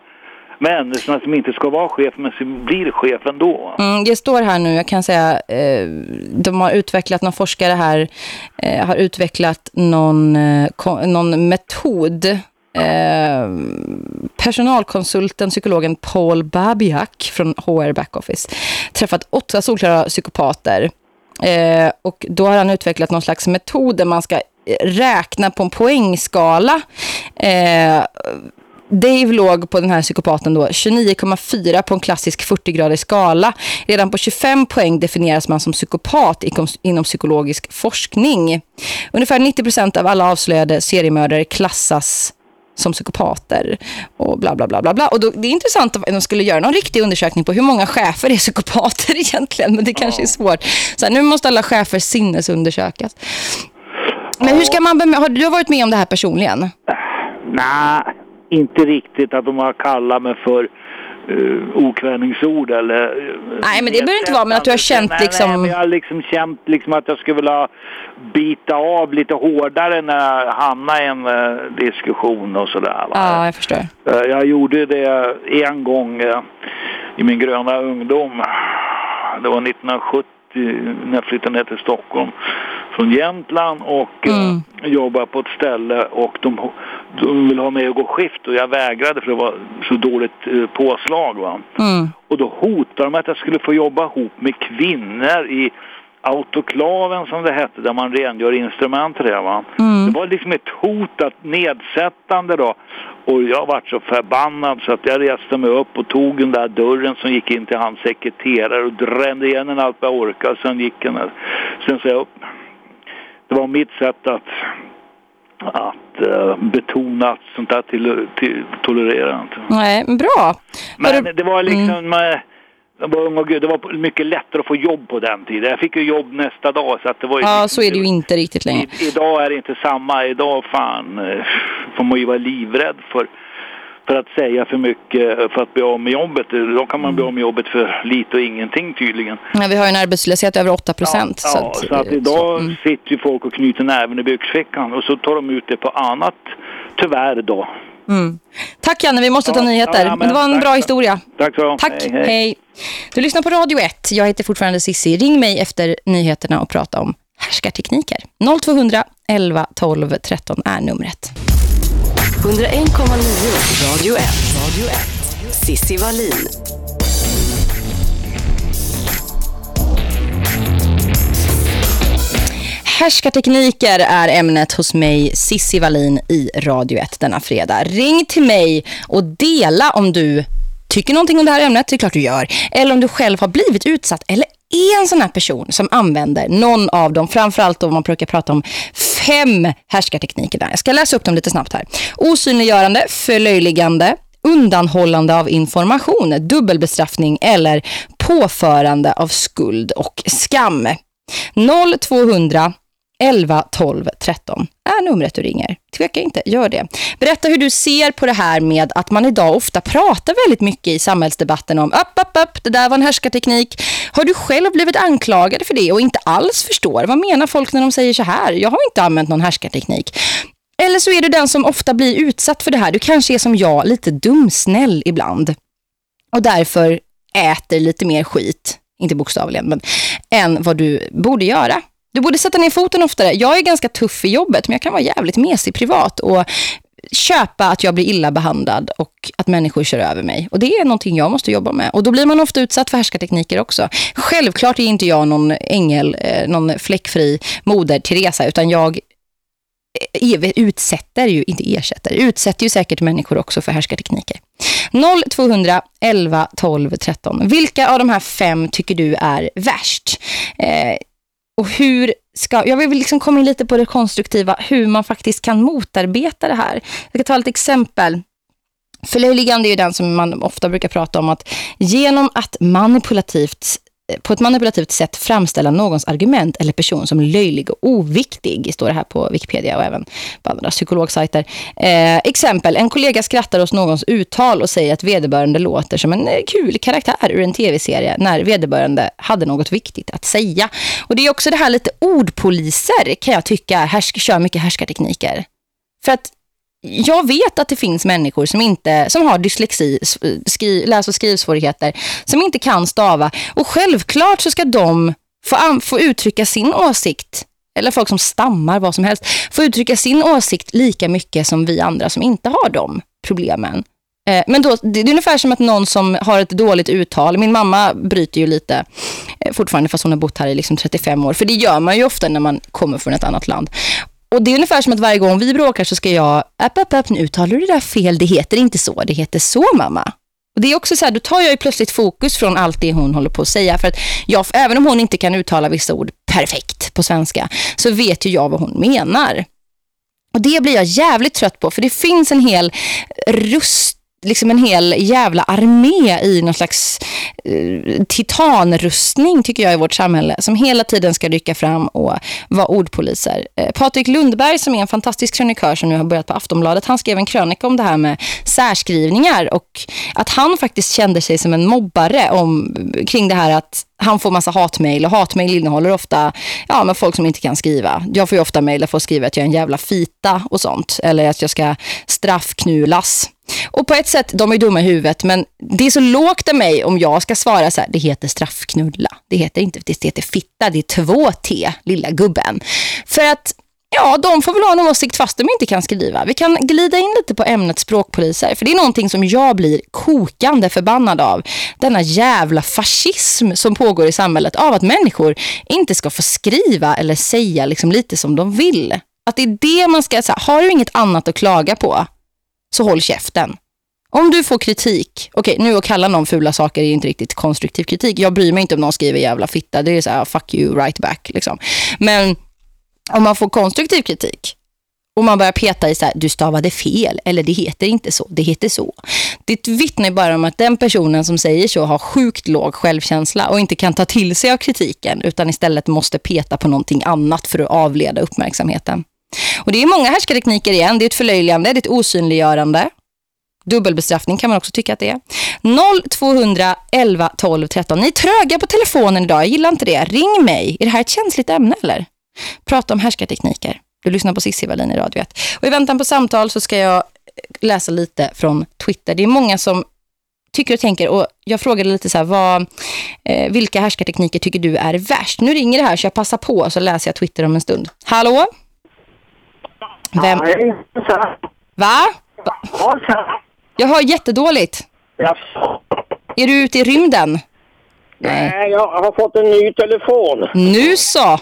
[SPEAKER 4] människorna som inte ska vara chef men som blir chef ändå.
[SPEAKER 2] Mm, det står här nu, jag kan säga, eh, de har utvecklat, någon forskare här eh, har utvecklat någon, eh, någon metod. Eh, personalkonsulten, psykologen Paul Babiak från HR Backoffice träffat åtta solklara psykopater. Eh, och då har han utvecklat någon slags metod där man ska eh, räkna på en poängskala. Eh, Dave låg på den här psykopaten då 29,4 på en klassisk 40-gradig skala. Redan på 25 poäng definieras man som psykopat inom psykologisk forskning. Ungefär 90% av alla avslöjade seriemördare klassas som psykopater och bla bla bla bla bla. Och då, det är intressant om de skulle göra någon riktig undersökning på hur många chefer är psykopater egentligen, men det kanske är svårt. Så här, nu måste alla chefer sinnesundersökas. Men hur ska man har du varit med om det här personligen?
[SPEAKER 4] Nej, inte riktigt att de har kallat mig för uh, okvädningsord eller... eh,
[SPEAKER 2] Nej, men det behöver inte vara, men att du har känt
[SPEAKER 4] nej,
[SPEAKER 2] liksom-
[SPEAKER 4] Nej, men jag har liksom känt liksom att jag skulle vilja bita av lite hårdare när jag hamnar i en eh, diskussion och sådär.
[SPEAKER 2] Ja, jag förstår.
[SPEAKER 4] Eh, Jag gjorde det en gång eh, i min gröna ungdom. Det var 1970 när jag flyttade ner till Stockholm från Jämtland och eh,
[SPEAKER 2] Mm.
[SPEAKER 4] jobbade på ett ställe och de, de ville ha mig att gå skift och jag vägrade för det var så dåligt eh, påslag. Va?
[SPEAKER 2] Mm.
[SPEAKER 4] Och då hotade de att jag skulle få jobba ihop med kvinnor i autoklaven som det hette, där man rengör instrument det. Va?
[SPEAKER 2] Mm.
[SPEAKER 4] Det var liksom ett hot, att nedsättande då. Och jag vart så förbannad så att jag reste mig upp och tog den där dörren som gick in till hans sekreterare och drände igen den allt vad jag orkade. Sen gick den där. Sen sa jag upp. Det var mitt sätt att att uh, betona att sånt där till, till, tolererar jag inte.
[SPEAKER 2] Nej, bra.
[SPEAKER 4] Men det var liksom... Mm. Jag var ung och det var mycket lättare att få jobb på den tiden. Jag fick ju jobb nästa dag. Så att det var
[SPEAKER 2] ja, liksom, så är det ju inte riktigt längre.
[SPEAKER 4] I, idag är det inte samma. Idag fan eh, får man ju vara livrädd för för att säga för mycket för att bli av med jobbet. Då kan man bli av med jobbet för lite och ingenting tydligen.
[SPEAKER 2] Ja, vi har en arbetslöshet över 8 procent.
[SPEAKER 4] Ja, så, att, så att idag så, mm. sitter ju folk och knyter näven i byxfickan och så tar de ut det på annat, tyvärr då.
[SPEAKER 2] Mm. Tack Janne, vi måste ta nyheter. Ja, men, det var en
[SPEAKER 4] tack,
[SPEAKER 2] bra historia.
[SPEAKER 4] Tack så
[SPEAKER 2] Tack, hej, hej. hej. Du lyssnar på Radio 1. Jag heter fortfarande Sissi. Ring mig efter nyheterna och prata om härskartekniker. 0200 11 12 13 är numret.
[SPEAKER 1] 101,9 Radio 1. Radio 1. Sissi Wallin.
[SPEAKER 2] Härskartekniker är ämnet hos mig, Sissi Wallin i Radio 1 denna fredag. Ring till mig och dela om du tycker någonting om det här ämnet, det är klart du gör. Eller om du själv har blivit utsatt eller är en sån här person som använder någon av dem, framförallt om man brukar prata om fem härskarteknikerna. Jag ska läsa upp dem lite snabbt här. Osynliggörande, förlöjligande, undanhållande av information, dubbelbestraffning eller påförande av skuld och skam. 0200 11 12 13 är numret du ringer. Tveka inte, gör det. Berätta hur du ser på det här med att man idag ofta pratar väldigt mycket i samhällsdebatten om upp, upp, upp, det där var en härskarteknik. Har du själv blivit anklagad för det och inte alls förstår? Vad menar folk när de säger så här? Jag har inte använt någon härskarteknik. Eller så är du den som ofta blir utsatt för det här. Du kanske är som jag, lite dumsnäll ibland. Och därför äter lite mer skit, inte bokstavligen, men än vad du borde göra. Du borde sätta ner foten oftare. Jag är ganska tuff i jobbet men jag kan vara jävligt mesig privat och köpa att jag blir illa behandlad och att människor kör över mig. Och det är någonting jag måste jobba med. Och då blir man ofta utsatt för härskartekniker också. Självklart är inte jag någon ängel, eh, någon fläckfri moder Teresa utan jag eh, utsätter ju, inte ersätter, utsätter ju säkert människor också för härskartekniker. 0200 11 12 13. Vilka av de här fem tycker du är värst? Eh, och hur ska, jag vill liksom komma in lite på det konstruktiva, hur man faktiskt kan motarbeta det här. Jag ska ta ett exempel. Förlöjligande är ju den som man ofta brukar prata om att genom att manipulativt på ett manipulativt sätt framställa någons argument eller person som löjlig och oviktig, står det här på Wikipedia och även på andra psykologsajter. Eh, exempel, en kollega skrattar hos någons uttal och säger att vederbörande låter som en eh, kul karaktär ur en tv-serie när vederbörande hade något viktigt att säga. Och det är också det här lite ordpoliser kan jag tycka härsk kör mycket härskartekniker. För att jag vet att det finns människor som inte som har dyslexi, skri, läs- och skrivsvårigheter, som inte kan stava. Och självklart så ska de få, få uttrycka sin åsikt, eller folk som stammar, vad som helst, få uttrycka sin åsikt lika mycket som vi andra som inte har de problemen. Eh, men då, det är ungefär som att någon som har ett dåligt uttal. Min mamma bryter ju lite eh, fortfarande fast hon har bott här i liksom 35 år. För det gör man ju ofta när man kommer från ett annat land. Och det är ungefär som att varje gång vi bråkar så ska jag, app, app, app, nu uttalar du det där fel, det heter inte så, det heter så mamma. Och det är också så här, då tar jag ju plötsligt fokus från allt det hon håller på att säga. För att jag, även om hon inte kan uttala vissa ord perfekt på svenska, så vet ju jag vad hon menar. Och det blir jag jävligt trött på, för det finns en hel rust liksom en hel jävla armé i någon slags eh, titanrustning tycker jag i vårt samhälle som hela tiden ska rycka fram och vara ordpoliser. Eh, Patrik Lundberg som är en fantastisk krönikör som nu har börjat på Aftonbladet, han skrev en krönika om det här med särskrivningar och att han faktiskt kände sig som en mobbare om, kring det här att han får massa hatmejl och hatmejl innehåller ofta ja, men folk som inte kan skriva. Jag får ju ofta mejl där får skriva att jag är en jävla fita och sånt. Eller att jag ska straffknulas. Och på ett sätt, de är dumma i huvudet, men det är så lågt av mig om jag ska svara så här, det heter straffknulla. Det heter inte, det heter fitta, det är två T, lilla gubben. För att Ja, de får väl ha en åsikt fast de inte kan skriva. Vi kan glida in lite på ämnet språkpoliser. För det är någonting som jag blir kokande förbannad av. Denna jävla fascism som pågår i samhället. Av att människor inte ska få skriva eller säga liksom lite som de vill. Att det är det man ska säga. Har du inget annat att klaga på så håll käften. Om du får kritik, okej okay, nu att kalla någon fula saker är inte riktigt konstruktiv kritik. Jag bryr mig inte om någon skriver jävla fitta. Det är så här, fuck you right back liksom. Men om man får konstruktiv kritik och man börjar peta i så här, du stavade fel eller det heter inte så, det heter så. Det vittnar ju bara om att den personen som säger så har sjukt låg självkänsla och inte kan ta till sig av kritiken utan istället måste peta på någonting annat för att avleda uppmärksamheten. Och det är många härskartekniker igen, det är ett förlöjligande, det är ett osynliggörande. Dubbelbestraffning kan man också tycka att det är. 0200 11 12 13. Ni är tröga på telefonen idag, jag gillar inte det. Ring mig. Är det här ett känsligt ämne eller? Prata om härskartekniker. Du lyssnar på Cissi Wallin i Radio 1. Och i väntan på samtal så ska jag läsa lite från Twitter. Det är många som tycker och tänker och jag frågade lite så här, vad, eh, vilka härskartekniker tycker du är värst? Nu ringer det här så jag passar på så läser jag Twitter om en stund. Hallå? Vem?
[SPEAKER 6] Nej.
[SPEAKER 2] Va? Jag hör jättedåligt.
[SPEAKER 6] Jaså?
[SPEAKER 2] Är du ute i rymden? Nej.
[SPEAKER 6] Nej, jag har fått en ny telefon.
[SPEAKER 2] Nu så.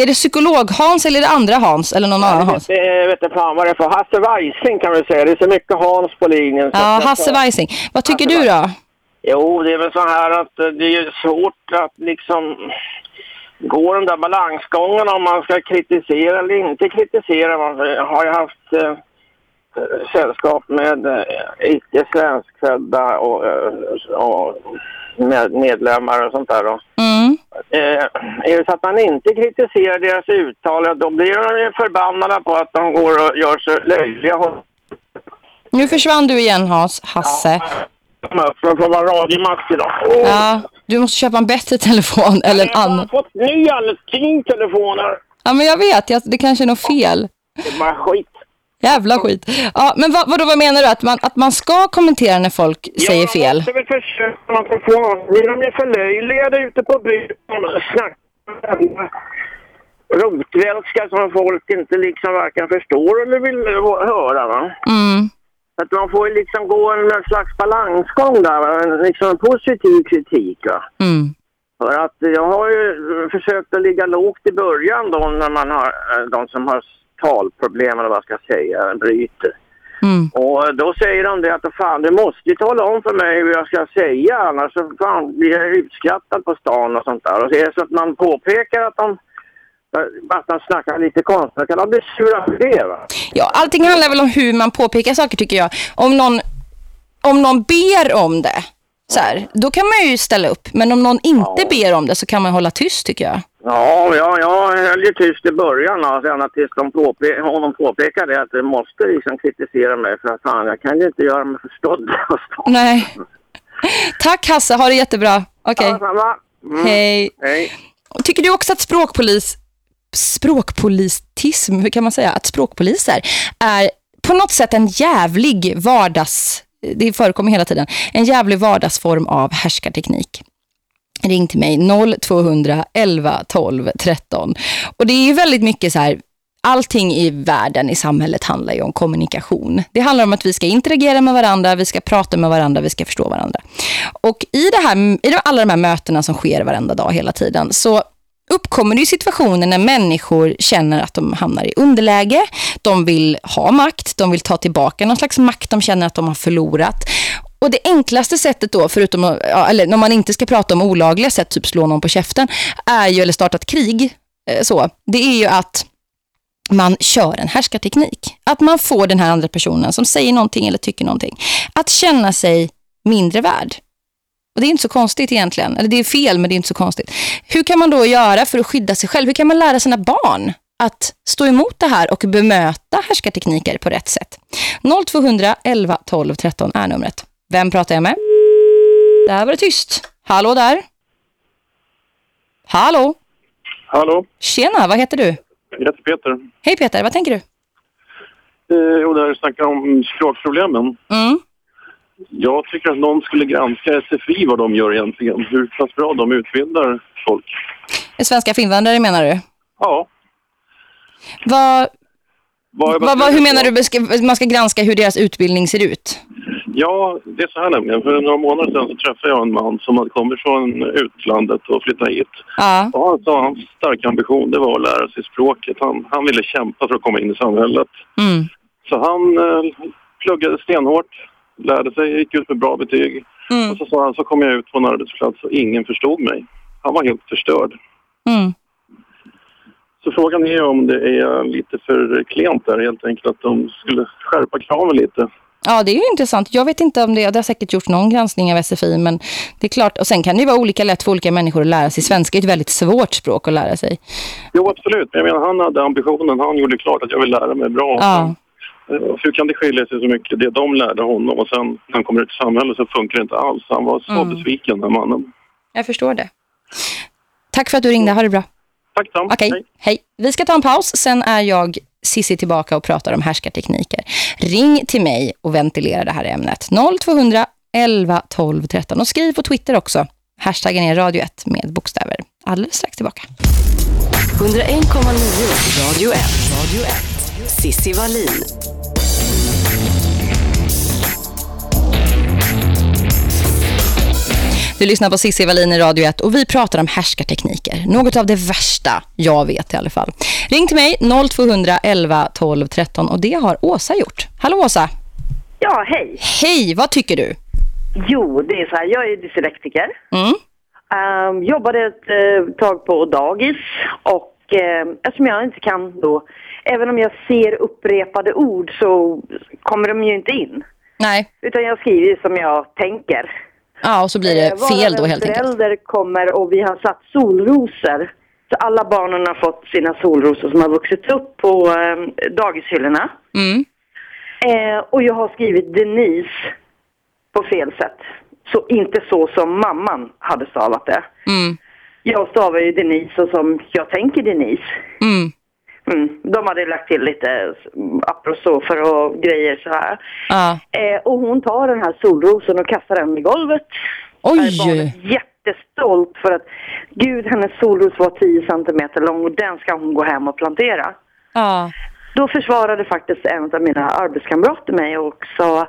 [SPEAKER 2] Är det psykolog Hans eller är det andra Hans eller någon annan Hans?
[SPEAKER 6] Jag vet inte fan vad det är för. Hasse Weissing kan vi säga. Det är så mycket Hans på linjen.
[SPEAKER 2] Ja, Hasse Weissing. Vad tycker
[SPEAKER 6] Hasse
[SPEAKER 2] du då?
[SPEAKER 6] Jo, det är väl så här att eh, det är svårt att liksom gå den där balansgången om man ska kritisera eller inte kritisera. Man har ju haft eh, sällskap med eh, icke svenskfödda och, eh, och medlemmar och sånt där. Då.
[SPEAKER 2] Mm.
[SPEAKER 6] Eh, är det så att man inte kritiserar deras uttal, då blir de förbannade på att de går och gör sig löjliga.
[SPEAKER 2] Nu försvann du igen Hans. Hasse.
[SPEAKER 6] För att vara radiomask idag.
[SPEAKER 2] Ja, du måste köpa en bättre telefon eller en
[SPEAKER 6] Jag har
[SPEAKER 2] annan.
[SPEAKER 6] fått ny alldeles fin telefoner.
[SPEAKER 2] Ja, men jag vet. Jag, det kanske är något fel.
[SPEAKER 6] Det är bara skit.
[SPEAKER 2] Jävla skit. Ja, men vad, vadå, vad menar du? Att man, att man ska kommentera när folk säger
[SPEAKER 6] Ja,
[SPEAKER 2] fel?
[SPEAKER 6] Man måste väl försöka. Man får få. De ju förlöjligade ute på byn och snackar rotvälska som folk inte liksom varken förstår eller vill höra. Va?
[SPEAKER 2] Mm.
[SPEAKER 6] Att man får liksom gå en slags balansgång där, va? En liksom en positiv kritik. Va?
[SPEAKER 2] Mm.
[SPEAKER 6] För att jag har ju försökt att ligga lågt i början då när man har, de som har talproblem eller vad jag ska säga, bryter.
[SPEAKER 2] Mm.
[SPEAKER 6] Och då säger de det att fan du måste ju tala om för mig hur jag ska säga annars så fan blir jag utskrattad på stan och sånt där. Och det är så att man påpekar att de att de snackar lite konstigt. Kan de bli sura för det va?
[SPEAKER 2] Ja, allting handlar väl om hur man påpekar saker tycker jag. Om någon, om någon ber om det, så här, då kan man ju ställa upp. Men om någon inte
[SPEAKER 6] Ja.
[SPEAKER 2] ber om det så kan man hålla tyst tycker jag.
[SPEAKER 6] Ja, ja, jag höll ju tyst i början ända tills de, påpe honom påpekade att du måste liksom kritisera mig för att fan jag kan ju inte göra mig förstådd.
[SPEAKER 2] Nej. Tack Hasse, ha det jättebra. Okej,
[SPEAKER 6] Ja, samma. Mm.
[SPEAKER 2] hej.
[SPEAKER 6] Hej.
[SPEAKER 2] Tycker du också att språkpolis, språkpolitism, hur kan man säga, att språkpoliser är på något sätt en jävlig vardags, det förekommer hela tiden, en jävlig vardagsform av härskarteknik? Ring till mig 0200 11 12 13. Och det är ju väldigt mycket så här, allting i världen, i samhället handlar ju om kommunikation. Det handlar om att vi ska interagera med varandra, vi ska prata med varandra, vi ska förstå varandra. Och i, det här, i alla de här mötena som sker varenda dag hela tiden så uppkommer det ju situationer när människor känner att de hamnar i underläge. De vill ha makt, de vill ta tillbaka någon slags makt de känner att de har förlorat. Och det enklaste sättet då, förutom att, eller när man inte ska prata om olagliga sätt, typ slå någon på käften, är ju, eller starta ett krig, eh, så, det är ju att man kör en härskarteknik. Att man får den här andra personen som säger någonting eller tycker någonting att känna sig mindre värd. Och det är inte så konstigt egentligen. Eller det är fel, men det är inte så konstigt. Hur kan man då göra för att skydda sig själv? Hur kan man lära sina barn att stå emot det här och bemöta härskartekniker på rätt sätt? 0200 11 12 13 är numret. Vem pratar jag med? Där var det tyst. Hallå där. Hallå.
[SPEAKER 7] Hallå,
[SPEAKER 2] Tjena, vad heter du?
[SPEAKER 7] jag heter Peter.
[SPEAKER 2] Hej Peter, vad tänker du?
[SPEAKER 7] Eh, och där snackar om språkproblemen.
[SPEAKER 2] Mm.
[SPEAKER 7] Jag tycker att någon skulle granska SFI vad de gör egentligen. Hur pass bra de utbildar folk.
[SPEAKER 2] Svenska för invandrare menar du?
[SPEAKER 7] Ja.
[SPEAKER 2] Vad,
[SPEAKER 7] Vad
[SPEAKER 2] vad, vad, hur menar du man ska granska hur deras utbildning ser ut?
[SPEAKER 7] Ja, det är så här nämligen. För några månader sedan så träffade jag en man som hade kommit från utlandet och flyttat hit.
[SPEAKER 2] Ja.
[SPEAKER 7] Och han sa hans starka ambition det var att lära sig språket. Han, han ville kämpa för att komma in i samhället.
[SPEAKER 2] Mm.
[SPEAKER 7] Så han eh, pluggade stenhårt, lärde sig, gick ut med bra betyg.
[SPEAKER 2] Mm.
[SPEAKER 7] Och så sa han, så kom jag ut på en arbetsplats och ingen förstod mig. Han var helt förstörd.
[SPEAKER 2] Mm.
[SPEAKER 7] Så frågan är om det är lite för klent där helt enkelt att de skulle skärpa kraven lite.
[SPEAKER 2] Ja, det är ju intressant. Jag vet inte om det, det har säkert gjort någon granskning av SFI, men det är klart. Och sen kan det ju vara olika lätt för olika människor att lära sig. Svenska är ett väldigt svårt språk att lära sig.
[SPEAKER 7] Jo, absolut. Men jag menar, han hade ambitionen. Han gjorde klart att jag vill lära mig bra.
[SPEAKER 2] Ja.
[SPEAKER 7] Eh, Hur kan det skilja sig så mycket? Det de lärde honom och sen när han kommer ut i samhället så funkar det inte alls. Han var så
[SPEAKER 2] Mm.
[SPEAKER 7] besviken, den mannen.
[SPEAKER 2] Jag förstår det. Tack för att du ringde. Ha det bra.
[SPEAKER 7] Tack Tom.
[SPEAKER 2] Okej,
[SPEAKER 7] Hej.
[SPEAKER 2] hej. Vi ska ta en paus. Sen är jag Sissi tillbaka och pratar om härskartekniker. Ring till mig och ventilera det här ämnet. 0200 11 12 13. Och skriv på Twitter också. Hashtaggen är radio 1 med bokstäver. Alldeles strax tillbaka.
[SPEAKER 1] 101,9 Radio 1. Radio 1. Sissi Wallin.
[SPEAKER 2] Du lyssnar på Cissi Wallin i Radio 1 och vi pratar om härskartekniker. Något av det värsta jag vet i alla fall. Ring till mig 0200 11 12 13 och det har Åsa gjort. Hallå Åsa.
[SPEAKER 8] Ja, hej.
[SPEAKER 2] Hej, vad tycker du?
[SPEAKER 8] Jo, det är så här, jag är dyslektiker.
[SPEAKER 2] Mm.
[SPEAKER 8] Ehm, jobbade ett eh, tag på dagis och uh, eftersom jag inte kan då, även om jag ser upprepade ord så kommer de ju inte in.
[SPEAKER 2] Nej.
[SPEAKER 8] Utan jag skriver som jag tänker.
[SPEAKER 2] Ja, och så blir
[SPEAKER 8] Eh,
[SPEAKER 2] det
[SPEAKER 8] varav
[SPEAKER 2] fel då helt enkelt.
[SPEAKER 8] förälder kommer och vi har satt solrosor. Så alla barnen har fått sina solrosor som har vuxit upp på eh, dagishyllorna.
[SPEAKER 2] Mm.
[SPEAKER 8] Eh, och jag har skrivit Denise på fel sätt. Så inte så som mamman hade stavat det.
[SPEAKER 2] Mm.
[SPEAKER 8] Jag stavar ju Denise så som jag tänker Denise.
[SPEAKER 2] Mm.
[SPEAKER 8] Mm. De hade lagt till lite apostrofer och grejer så här.
[SPEAKER 2] Ja.
[SPEAKER 8] Eh, och hon tar den här solrosen och kastar den i golvet.
[SPEAKER 2] Oj.
[SPEAKER 8] jättestolt för att gud, hennes solros var 10 centimeter lång och den ska hon gå hem och plantera.
[SPEAKER 2] Ja.
[SPEAKER 8] Då försvarade faktiskt en av mina arbetskamrater mig och sa,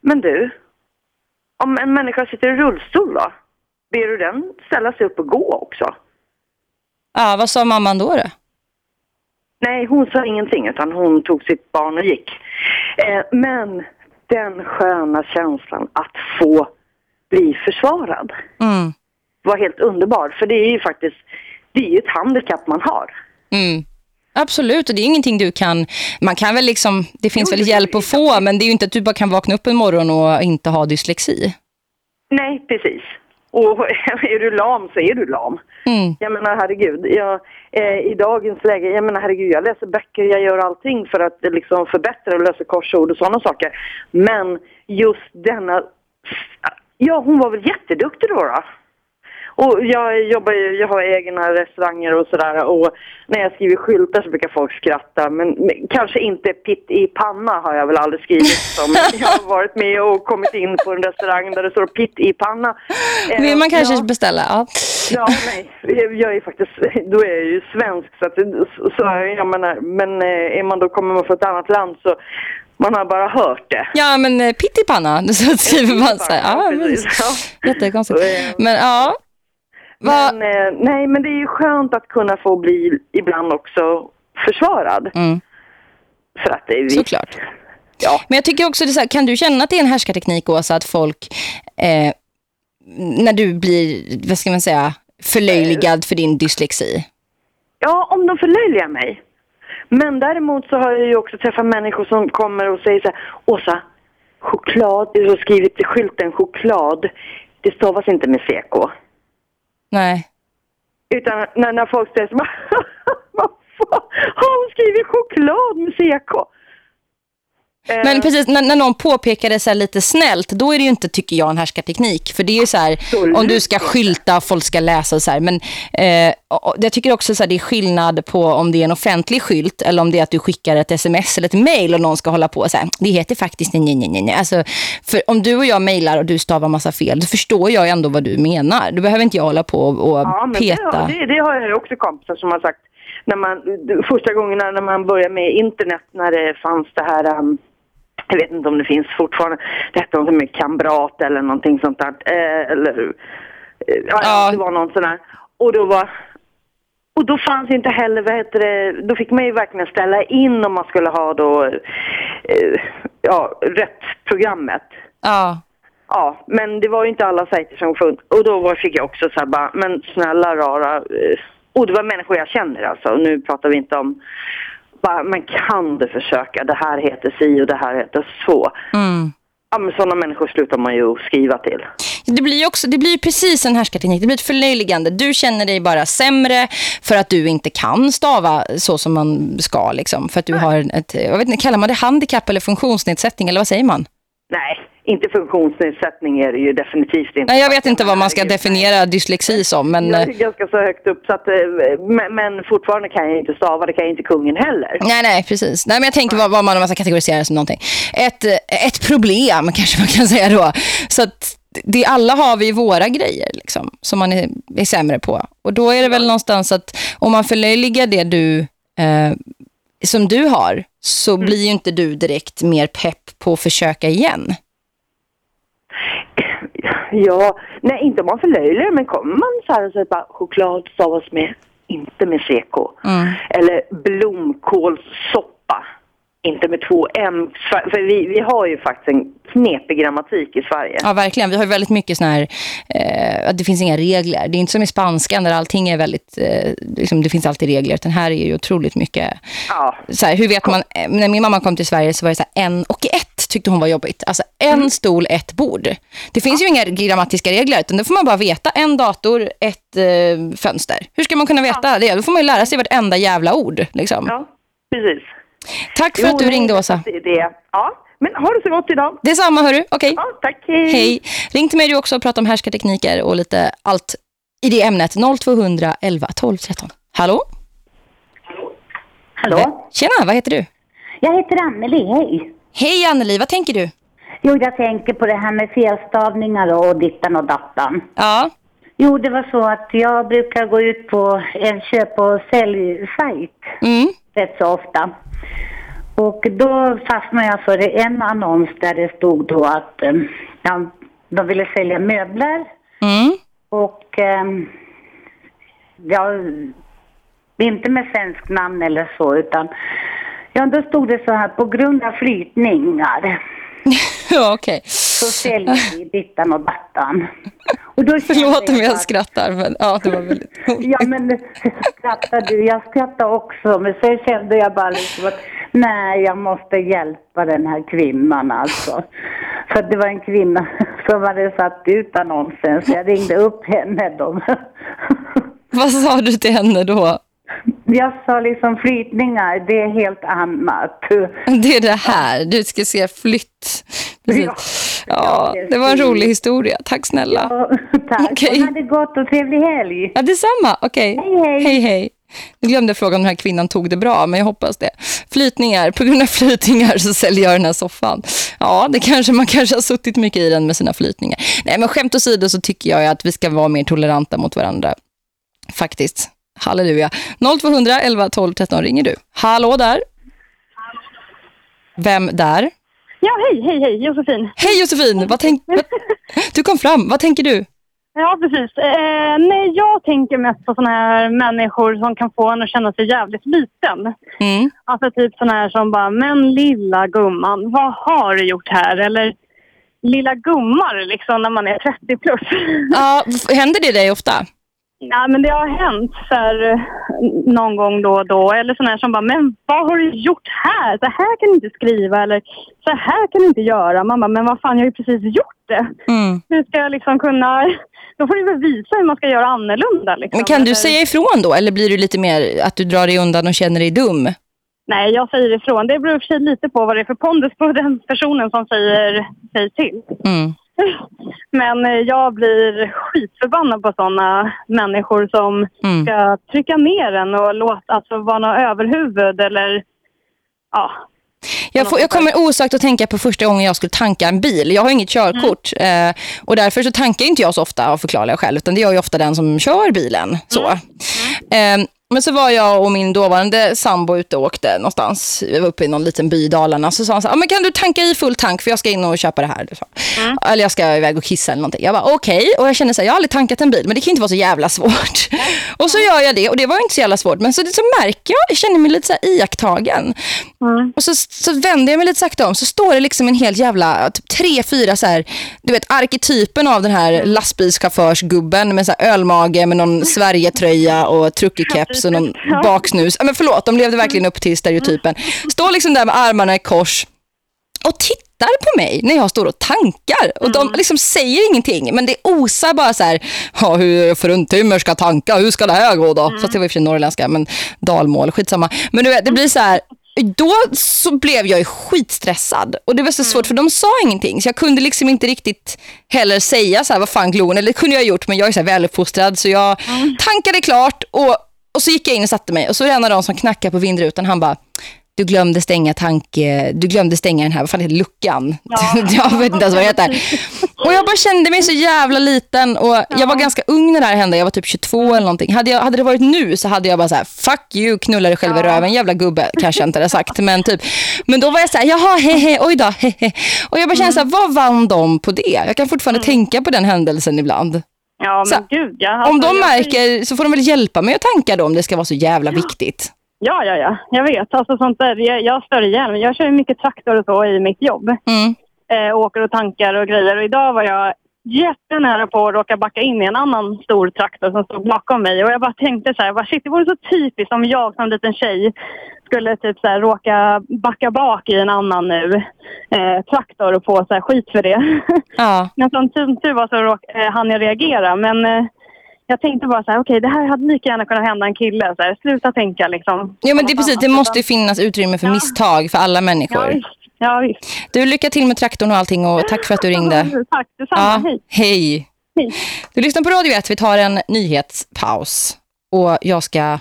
[SPEAKER 8] men du, om en människa sitter i rullstol då, ber du den ställa sig upp och gå också?
[SPEAKER 2] Ja, vad sa mamman då då?
[SPEAKER 8] Nej, hon sa ingenting utan hon tog sitt barn och gick. Eh, men den sköna känslan att få bli försvarad
[SPEAKER 2] Mm.
[SPEAKER 8] var helt underbar. För det är ju faktiskt, det är ju ett handikapp man har.
[SPEAKER 2] Mm. Absolut, och det är ingenting du kan... Man kan väl liksom... Det finns
[SPEAKER 8] Jo,
[SPEAKER 2] väl hjälp att få, men det är ju inte att du bara kan vakna upp en morgon och inte ha dyslexi.
[SPEAKER 8] Nej, precis. Och är du lam så är du lam.
[SPEAKER 2] Mm.
[SPEAKER 8] Jag menar herregud, jag, eh, i dagens läge, jag menar herregud, jag läser böcker, jag gör allting för att liksom förbättra och lösa korsord och sådana saker. Men just denna, ja hon var väl jätteduktig då då. Och jag jobbar ju, jag har egna restauranger och sådär och när jag skriver skyltar så brukar folk skratta men, men kanske inte pitt i panna har jag väl aldrig skrivit som jag har varit med och kommit in på en restaurang där det står pitt i panna. Eh,
[SPEAKER 2] Vill man kanske
[SPEAKER 8] ja.
[SPEAKER 2] beställa? Ja.
[SPEAKER 8] Ja, nej. Jag är faktiskt, då är jag ju svensk så att, så, jag menar, men eh, är man då kommer man från ett annat land så man har bara hört det.
[SPEAKER 2] Ja, men eh, pittipanna. Så skriver man så här. Ja.
[SPEAKER 8] Ja.
[SPEAKER 2] Jättekonstigt. Men ja.
[SPEAKER 8] Men, eh, nej, men det är ju skönt att kunna få bli ibland också försvarad.
[SPEAKER 2] Mm,
[SPEAKER 8] För att det är vi.
[SPEAKER 2] såklart.
[SPEAKER 8] Ja.
[SPEAKER 2] Men jag tycker också, det så här, kan du känna att det är en härskarteknik Åsa, att folk, eh, när du blir, vad ska man säga, förlöjligad för din dyslexi?
[SPEAKER 8] ja, om de förlöjligar mig. Men däremot så har jag ju också träffat människor som kommer och säger så här, Åsa, choklad, du har skrivit i skylten choklad, det stavas inte med CK.
[SPEAKER 2] Nej.
[SPEAKER 8] Utan när, när folk säger så bara, vad fan, har hon skrivit choklad med CK? Eh,
[SPEAKER 2] Men precis, när, när någon påpekar det så lite snällt, då är det ju inte, tycker jag, en härskarteknik. För det är ju så här, om du ska skylta, folk ska läsa och så här. Men eh, och jag tycker också så här, det är skillnad på om det är en offentlig skylt eller om det är att du skickar ett sms eller ett mail och någon ska hålla på så här. Det heter faktiskt nej, nej, nej, nej. Alltså, för om du och jag mailar och du stavar massa fel, då förstår jag ändå vad du menar. Då behöver inte jag hålla på och
[SPEAKER 8] ja, men det,
[SPEAKER 2] peta.
[SPEAKER 8] har- det, det har jag också kompisar som har sagt, när man, första gångerna när man började med internet, när det fanns det här, um, jag vet inte om det finns fortfarande, det hette något med Kambrat eller någonting sånt där, eh, eller, eh, ja,
[SPEAKER 2] Ja.
[SPEAKER 8] det var någon sån här. Och då var, och då fanns inte heller, vad heter det, då fick man ju verkligen ställa in om man skulle ha då, eh, ja, rätt programmet.
[SPEAKER 2] Ja.
[SPEAKER 8] Ja, men det var ju inte alla sajter som funkade. Och då var, fick jag också så här bara, men snälla rara. eh, Och det var människor jag känner alltså. Nu pratar vi inte om bara, men kan du försöka? Det här heter si och det här heter så.
[SPEAKER 2] Mm.
[SPEAKER 8] Ja, men sådana människor slutar man ju skriva till.
[SPEAKER 2] Det blir också, det blir precis en härskarteknik. Det blir ett förlöjligande. Du känner dig bara sämre för att du inte kan stava så som man ska. Liksom, för att du har ett, jag vet inte, kallar man det handikapp eller funktionsnedsättning eller vad säger man?
[SPEAKER 8] Nej, inte funktionsnedsättning är det ju definitivt inte.
[SPEAKER 2] Nej, jag vet inte vad man ska definiera dyslexi som. Men,
[SPEAKER 8] Jag
[SPEAKER 2] eh,
[SPEAKER 8] är ganska så högt upp så att, eh, men, men fortfarande kan jag inte stava, det kan jag inte kungen heller.
[SPEAKER 2] nej, nej, precis. Nej, men jag tänker vad, vad man, man ska kategorisera som någonting. Ett, eh, ett problem kanske man kan säga då. Så att det, alla har vi våra grejer liksom, som man är, är sämre på. Och då är det väl någonstans att om man förlöjligar det du eh, som du har så
[SPEAKER 8] Mm.
[SPEAKER 2] blir ju inte du direkt mer pepp på att försöka igen.
[SPEAKER 8] Ja, nej inte om man förlöjligar men kommer man så här och säger bara choklad stavas med, inte med CK.
[SPEAKER 2] Mm.
[SPEAKER 8] Eller blomkålssoppa, inte med två M. För vi, vi har ju faktiskt en knepig grammatik i Sverige.
[SPEAKER 2] Ja, verkligen. Vi har ju väldigt mycket sån här, eh, det finns inga regler. Det är inte som i spanskan där allting är väldigt, eh, liksom, det finns alltid regler. Utan här är ju otroligt mycket,
[SPEAKER 8] Ja.
[SPEAKER 2] så här, hur vet man, eh, när min mamma kom till Sverige så var det så här, en och ett tyckte hon var jobbigt. Alltså en
[SPEAKER 8] Mm.
[SPEAKER 2] stol, ett bord. Det finns ju inga grammatiska regler utan det får man bara veta. En dator, ett eh, fönster. Hur ska man kunna veta det? Då får man ju lära sig vartenda jävla ord. Liksom.
[SPEAKER 8] Ja, precis.
[SPEAKER 2] Tack för att du
[SPEAKER 8] Jo,
[SPEAKER 2] ringde Åsa.
[SPEAKER 8] Det, det, ja, men har det så gott idag.
[SPEAKER 2] Detsamma hörru, okej.
[SPEAKER 8] Ja, tack. Hej.
[SPEAKER 2] Hej. Ring till mig du också och prata om härskartekniker och lite allt i det ämnet. 0200 11 12 13. Hallå?
[SPEAKER 9] Hallå?
[SPEAKER 2] Tjena, vad heter du?
[SPEAKER 9] Jag heter Anneli, hej.
[SPEAKER 2] Hej Anneli, vad tänker du?
[SPEAKER 9] Jo, jag tänker på det här med felstavningar och dittan och dattan.
[SPEAKER 2] Ja.
[SPEAKER 9] Jo, det var så att jag brukar gå ut på en köp och säljsajt
[SPEAKER 2] Mm.
[SPEAKER 9] Rätt så ofta. Och då fastnade jag för en annons där det stod då att eh, ja, de ville sälja möbler
[SPEAKER 2] Mm.
[SPEAKER 9] och eh, ja, inte med svensk namn eller så utan ja, då stod det så här på grund av flytningar
[SPEAKER 2] okej.
[SPEAKER 9] Så säljer vi dittan och dattan. Och då kände
[SPEAKER 2] Förlåt om jag skrattar, men ja, det var väldigt
[SPEAKER 9] Ja, men skrattar du? Jag skrattar också, men sen kände jag bara liksom att nej, jag måste hjälpa den här kvinnan alltså. För det var en kvinna som hade satt ut annonsen, så jag ringde upp henne då.
[SPEAKER 2] Vad sa du till henne då?
[SPEAKER 9] Jag sa liksom flytningar, det är helt annat.
[SPEAKER 2] Det är det här. Du ska se flytt. Precis. Ja, det var en rolig historia. Tack snälla.
[SPEAKER 9] Ja, tack. Och ha det gott och trevlig helg.
[SPEAKER 2] Ja, detsamma. Okej.
[SPEAKER 9] Hej, hej.
[SPEAKER 2] Hej, hej. Nu glömde jag fråga om den här kvinnan tog det bra, men jag hoppas det. Flytningar. På grund av flytningar så säljer jag den här soffan. Ja, det kanske, man kanske har suttit mycket i den med sina flytningar. Nej, men skämt åsido så tycker jag att vi ska vara mer toleranta mot varandra. Faktiskt. Halleluja. 0200 11 12 13 ringer du. Hallå där. Vem där?
[SPEAKER 10] Ja, hej, hej, hej, Josefin.
[SPEAKER 2] Hej Josefin, vad tänk, vad, du kom fram. Vad tänker du?
[SPEAKER 10] Ja, precis. Eh, nej, jag tänker mest på såna här människor som kan få en att känna sig jävligt liten.
[SPEAKER 2] Mm.
[SPEAKER 10] Alltså typ såna här som bara, men lilla gumman, vad har du gjort här? Eller lilla gummar liksom när man är 30 plus.
[SPEAKER 2] Ja, händer det dig ofta?
[SPEAKER 10] Ja, men det har hänt här, eh, någon gång då och då. Eller sådana här som bara, men vad har du gjort här? Så här kan du inte skriva eller så här kan du inte göra. Bara, men vad fan, jag har ju precis gjort det.
[SPEAKER 2] Mm.
[SPEAKER 10] Hur ska jag liksom kunna... Då får du väl visa hur man ska göra annorlunda. Liksom.
[SPEAKER 2] Men kan du säga ifrån då? Eller blir du lite mer att du drar dig undan och känner dig dum?
[SPEAKER 10] Nej, jag säger ifrån. Det beror för sig lite på vad det är för pondus på den personen som säger, säger till.
[SPEAKER 2] Mm.
[SPEAKER 10] Men eh, jag blir skitförbannad på sådana människor som
[SPEAKER 2] Mm.
[SPEAKER 10] ska trycka ner en och låta, alltså vara något överhuvud eller ja.
[SPEAKER 2] Jag, får, jag kommer osökt att tänka på första gången jag skulle tanka en bil. Jag har inget körkort eh, och därför så tankar inte jag så ofta av förklarliga skäl utan det gör ju ofta den som kör bilen. Så. Eh, Men så var jag och min dåvarande sambo ute och åkte någonstans. Vi var uppe i någon liten by i Dalarna. Så sa han så här, "Ja, men kan du tanka i full tank för jag ska in och köpa det här. Så. Eller jag ska iväg och kissa eller någonting. Jag bara okej. Och jag känner så här, jag har aldrig tankat en bil. Men det kan inte vara så jävla svårt. och så gör jag det. Och det var ju inte så jävla svårt. Men så, så märker jag, jag känner mig lite så här iakttagen. Och så, så vänder jag mig lite sakta om. Så står det liksom en helt jävla, typ tre, fyra så här, du vet arketypen av den här lastbilschaufförsgubben med så här ölmage med någon Sverigetröja och truckerkeps och någon baksnus. Men förlåt, de levde verkligen upp till stereotypen. Står liksom där med armarna i kors och tittar på mig när jag står och tankar. Och de liksom säger ingenting, men det osar bara så här, ja, hur för en timmer ska tanka, hur ska det här gå då? Fast det var och för norrländska, men dalmål, skitsamma. Men du vet, det blir så här, då så blev jag ju skitstressad. Och det var så svårt för de sa ingenting. Så jag kunde liksom inte riktigt heller säga så här, vad fan glor. Eller det kunde jag ha gjort men jag är så här väluppfostrad. Så jag tankade klart och, och så gick jag in och satte mig. Och så är det en av de som knackar på vindrutan. Han bara, du glömde stänga tanke, du glömde stänga den här, vad fan heter luckan? jag vet inte ens vad det heter. Och jag bara kände mig så jävla liten och jag var ganska ung när det här hände. Jag var typ 22 eller någonting. Hade, jag, hade det varit nu så hade jag bara så här, fuck you, knulla dig själv i röven, jävla gubbe, kanske inte hade sagt. Men typ, men då var jag så här, jaha, hehe, oj då, hehe. Och jag bara kände så här, vad vann de på det? Jag kan fortfarande tänka på den händelsen ibland.
[SPEAKER 11] Ja,
[SPEAKER 2] Så,
[SPEAKER 11] men gud. Ja, alltså,
[SPEAKER 2] Om de
[SPEAKER 11] jag-
[SPEAKER 2] märker så får de väl hjälpa mig att tanka då om det ska vara så jävla viktigt.
[SPEAKER 11] Ja, ja, ja. Jag vet. Alltså sånt där. Jag, jag stör mig. Jag kör mycket traktor och så i mitt jobb.
[SPEAKER 2] Mm.
[SPEAKER 11] Eh, åker och tankar och grejer. Och idag var jag jättenära på att råka backa in i en annan stor traktor som stod bakom mig. Och jag bara tänkte så här, bara, shit, det vore så typiskt om jag som liten tjej skulle typ så här, råka backa bak i en annan nu eh, traktor och få så här, skit för det.
[SPEAKER 2] Ja.
[SPEAKER 11] Men som tur var så råk, eh, hann jag reagera. Men eh, jag tänkte bara så här, okej, det här hade lika gärna kunnat hända en kille. Så här, sluta tänka liksom.
[SPEAKER 2] Ja men det är precis, det måste finnas utrymme för misstag för alla
[SPEAKER 11] Ja,
[SPEAKER 2] människor.
[SPEAKER 11] visst. Ja, visst.
[SPEAKER 2] Du, lycka till med traktorn och allting och tack för att du ringde.
[SPEAKER 11] Tack detsamma. Hej.
[SPEAKER 2] hej.
[SPEAKER 11] Hej.
[SPEAKER 2] Du lyssnar på Radio 1, vi tar en nyhetspaus. Och jag ska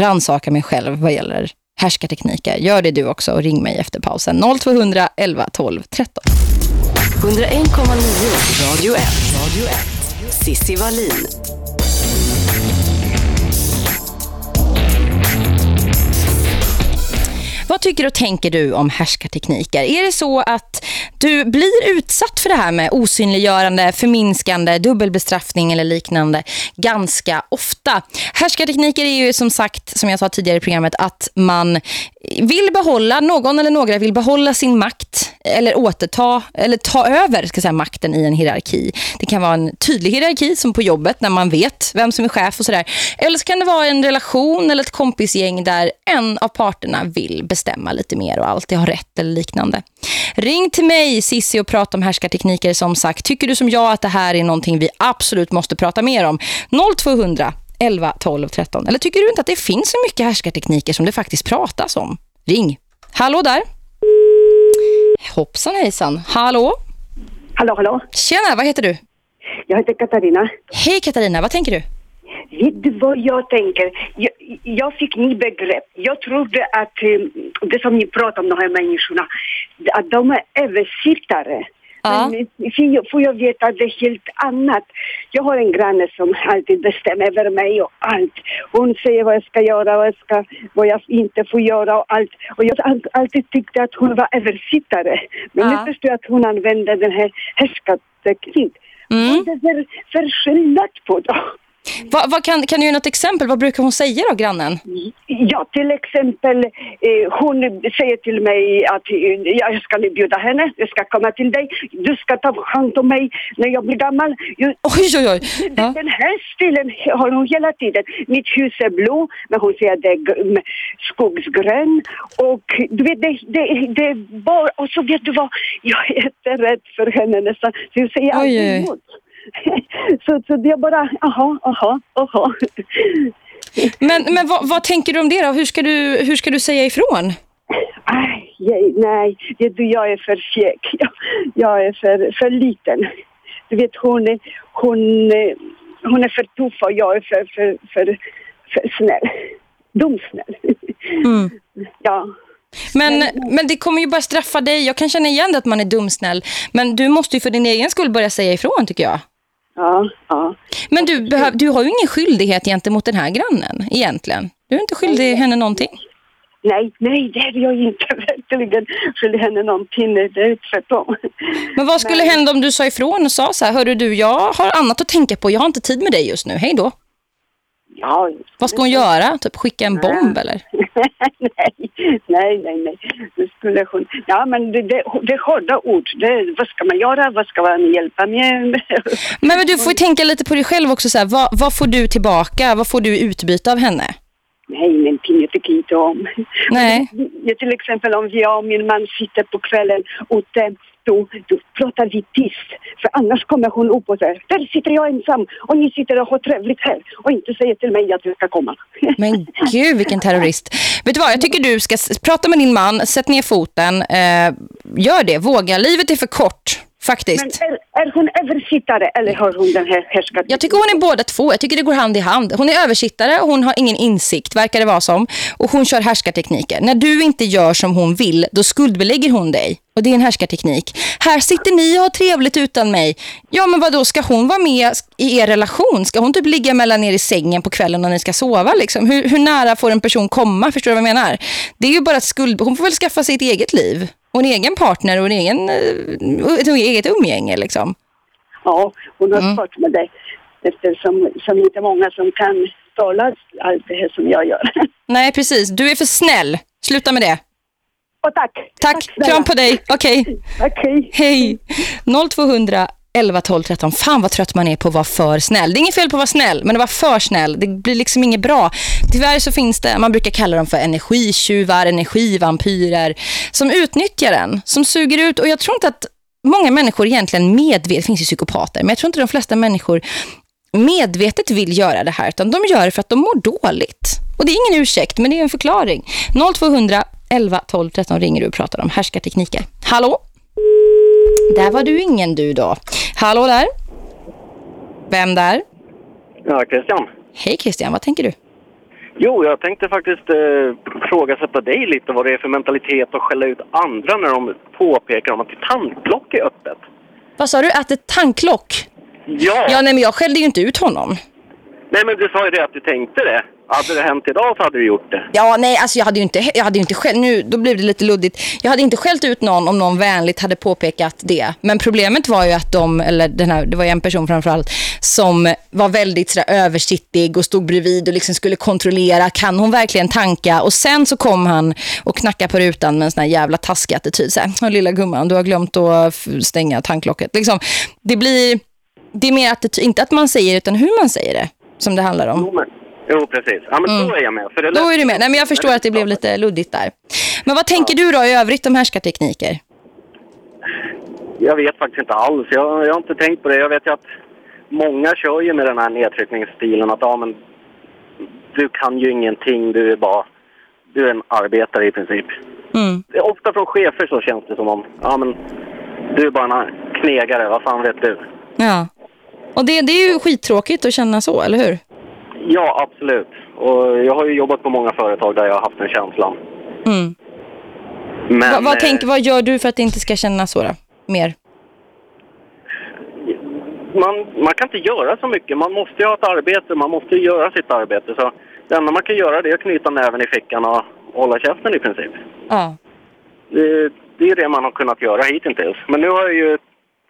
[SPEAKER 2] ransaka mig själv vad gäller härskartekniker. Gör det du också och ring mig efter pausen. 0200 11 12 13.
[SPEAKER 1] 101,9 Radio 1. Radio 1. Sissi Wallin.
[SPEAKER 2] Vad tycker och tänker du om härskartekniker? Är det så att du blir utsatt för det här med osynliggörande, förminskande, dubbelbestraffning eller liknande ganska ofta? Härskartekniker är ju som sagt, som jag sa tidigare i programmet, att man vill behålla, någon eller några vill behålla sin makt eller återta, eller ta över ska säga, makten i en hierarki. Det kan vara en tydlig hierarki som på jobbet när man vet vem som är chef och sådär. Eller så kan det vara en relation eller ett kompisgäng där en av parterna vill bestämma lite mer och alltid ha rätt eller liknande. Ring till mig Sissi och prata om härskartekniker som sagt. Tycker du som jag att det här är någonting vi absolut måste prata mer om? 0200 11 12 13. Eller tycker du inte att det finns så mycket härskartekniker som det faktiskt pratas om? Ring. Hallå där. Hoppsan hejsan. Hallå.
[SPEAKER 12] Hallå, hallå.
[SPEAKER 2] Tjena, vad heter du?
[SPEAKER 12] Jag heter Katarina.
[SPEAKER 2] Hej Katarina, vad tänker du?
[SPEAKER 12] Vet du vad jag tänker? Jag, jag fick ny begrepp. Jag trodde att eh, det som ni pratar om, de här människorna, att de är översittare.
[SPEAKER 2] Ja.
[SPEAKER 12] Men eh, får jag- veta att det är helt annat. Jag har en granne som alltid bestämmer över mig och allt. Hon säger vad jag ska göra, vad jag, ska, vad jag inte får göra och allt. Och jag har all, alltid tyckte att hon var översittare. Men
[SPEAKER 2] Ja.
[SPEAKER 12] nu förstår jag att hon använder den här härskarteknik.
[SPEAKER 2] Mm.
[SPEAKER 12] Är det för, för skillnad på dem?
[SPEAKER 2] Va, vad kan, kan du ge något exempel? Vad brukar hon säga då, grannen?
[SPEAKER 12] Ja, till exempel eh, hon säger till mig att eh, jag ska bjuda henne, jag ska komma till dig, du ska ta hand om mig när jag blir gammal. Jag,
[SPEAKER 2] Oj, oj, oj. Ja.
[SPEAKER 12] Den här stilen har hon hela tiden. Mitt hus är blå, men hon säger att det är skogsgrön. Och du vet, det, det, det är bara... Och så vet du vad, jag är jätterädd för henne nästan, så jag säger
[SPEAKER 2] Oj,
[SPEAKER 12] alltid emot. så, så det är bara, aha, aha, aha.
[SPEAKER 2] Men, men vad, vad tänker du om det då? Hur ska du, hur ska du säga ifrån?
[SPEAKER 12] Aj, nej, nej, du, jag är för feg. Jag, jag är för, för liten. Du vet, hon är, hon, är- hon är för tuff och jag är för, för, för, för snäll. Dumsnäll.
[SPEAKER 2] Mm.
[SPEAKER 12] Ja.
[SPEAKER 2] Men, men det kommer ju bara straffa dig. Jag kan känna igen att man är dumsnäll. Men du måste ju för din egen skull börja säga ifrån tycker jag.
[SPEAKER 12] Ja, ja.
[SPEAKER 2] Men du, behöv, du har ju ingen skyldighet gentemot den här grannen egentligen. Du är inte skyldig henne någonting.
[SPEAKER 12] Nej, nej, det är jag inte verkligen. Skyldig henne någonting, nej, det är tvärtom.
[SPEAKER 2] Men vad skulle hända om du sa ifrån och sa så här, hörru du, jag har annat att tänka på, jag har inte tid med dig just nu, hej då.
[SPEAKER 12] Ja.
[SPEAKER 2] Vad ska hon göra? Typ skicka en bomb eller?
[SPEAKER 12] nej, nej, nej, nej. Det skulle hon... Ja, men det, det, det är hårda ord. Det, vad ska man göra? Vad ska man hjälpa med?
[SPEAKER 2] Men, men du får ju tänka lite på dig själv också. Så här, vad, vad får du tillbaka? Vad får du i utbyte av henne?
[SPEAKER 12] Nej, ingenting. Jag tycker inte om.
[SPEAKER 2] Nej.
[SPEAKER 12] Ja, till exempel om jag och min man sitter på kvällen ute då, då pratar vi tyst. För annars kommer hon upp och säger, där sitter jag ensam och ni sitter och har trevligt här och inte säger till mig att jag ska komma.
[SPEAKER 2] Men gud, vilken terrorist. Vet du vad, jag tycker du ska prata med din man, sätt ner foten, eh, gör det, våga. Livet är för kort, faktiskt.
[SPEAKER 12] Men är, är hon översittare eller har hon den här härskat?
[SPEAKER 2] Jag tycker hon är båda två. Jag tycker det går hand i hand. Hon är översittare och hon har ingen insikt, verkar det vara som. Och hon kör härskartekniker. När du inte gör som hon vill, då skuldbelägger hon dig. Och det är en härskarteknik. Här sitter ni och har trevligt utan mig. Ja, men vad då ska hon vara med i er relation? Ska hon typ ligga mellan er i sängen på kvällen när ni ska sova? Liksom? Hur, hur nära får en person komma? Förstår du vad jag menar? Det är ju bara ett skuld... Hon får väl skaffa sig ett eget liv. Och en egen partner och en egen, eh, ett eget umgänge liksom.
[SPEAKER 12] Ja, hon har svårt med det. Eftersom som inte många som kan tala allt det här som jag gör.
[SPEAKER 2] Nej, precis. Du är för snäll. Sluta med det.
[SPEAKER 12] Och tack.
[SPEAKER 2] Tack.
[SPEAKER 12] snälla.
[SPEAKER 2] Kram på dig. Okej.
[SPEAKER 12] Okej.
[SPEAKER 2] Hej. 0200 11 12 13. Fan vad trött man är på att vara för snäll. Det är inget fel på att vara snäll, men att vara för snäll, det blir liksom inget bra. Tyvärr så finns det, man brukar kalla dem för energitjuvar, energivampyrer, som utnyttjar den, som suger ut. Och jag tror inte att många människor egentligen medvetet, det finns ju psykopater, men jag tror inte de flesta människor medvetet vill göra det här, utan de gör det för att de mår dåligt. Och det är ingen ursäkt, men det är en förklaring. 0200 11 12 13 ringer du och pratar om härskartekniker. Hallå? Där var du ingen du då. Hallå där? Vem där?
[SPEAKER 13] Ja, Christian.
[SPEAKER 2] Hej Christian, vad tänker du?
[SPEAKER 13] Jo, jag tänkte faktiskt eh, frågasätta dig lite vad det är för mentalitet att skälla ut andra när de påpekar om att ditt tandklock är öppet.
[SPEAKER 2] Vad sa du? Att ett tanklock?
[SPEAKER 13] Ja!
[SPEAKER 2] Ja, nej men jag skällde ju inte ut honom.
[SPEAKER 13] Nej, men du sa ju det att du tänkte det. Hade det hänt idag så hade du gjort det.
[SPEAKER 2] Ja, nej, alltså jag hade ju inte, jag hade inte skäll, nu, då blev det lite luddigt. Jag hade inte skällt ut någon om någon vänligt hade påpekat det. Men problemet var ju att de, eller den här, det var ju en person framförallt, som var väldigt sådär översittig och stod bredvid och liksom skulle kontrollera, kan hon verkligen tanka? Och sen så kom han och knackade på rutan med en sån här jävla taskig attityd. Såhär, "Åh, lilla gumman, du har glömt att stänga tanklocket. Liksom, det blir, det är mer attityd, inte att man säger utan hur man säger det, som det handlar om.
[SPEAKER 13] Jo, precis. Ja, men då är jag med. För det
[SPEAKER 2] Då är du med. Nej, men jag förstår att det blev lite luddigt där. Men vad tänker du då i övrigt om härskartekniker?
[SPEAKER 13] Jag vet faktiskt inte alls. Jag, jag har inte tänkt på det. Jag vet ju att många kör ju med den här nedtryckningsstilen att ja, men du kan ju ingenting. Du är bara... Du är en arbetare i princip.
[SPEAKER 2] Mm.
[SPEAKER 13] Ofta från chefer så känns det som om ja, men du är bara en knegare. Vad fan vet du?
[SPEAKER 2] Ja. Och det, det är ju skittråkigt att känna så, eller hur?
[SPEAKER 13] Ja, absolut. Och jag har ju jobbat på många företag där jag har haft den känslan.
[SPEAKER 2] Mm.
[SPEAKER 13] Men,
[SPEAKER 2] vad, vad,
[SPEAKER 13] eh,
[SPEAKER 2] tänker, vad gör du för att det inte ska kännas så då? Mer?
[SPEAKER 13] man, man kan inte göra så mycket. Man måste ju ha ett arbete, man måste ju göra sitt arbete. Så det enda man kan göra det är att knyta näven i fickan och hålla käften i princip.
[SPEAKER 2] Ja.
[SPEAKER 13] Det, det är det man har kunnat göra hittills. Men nu har jag ju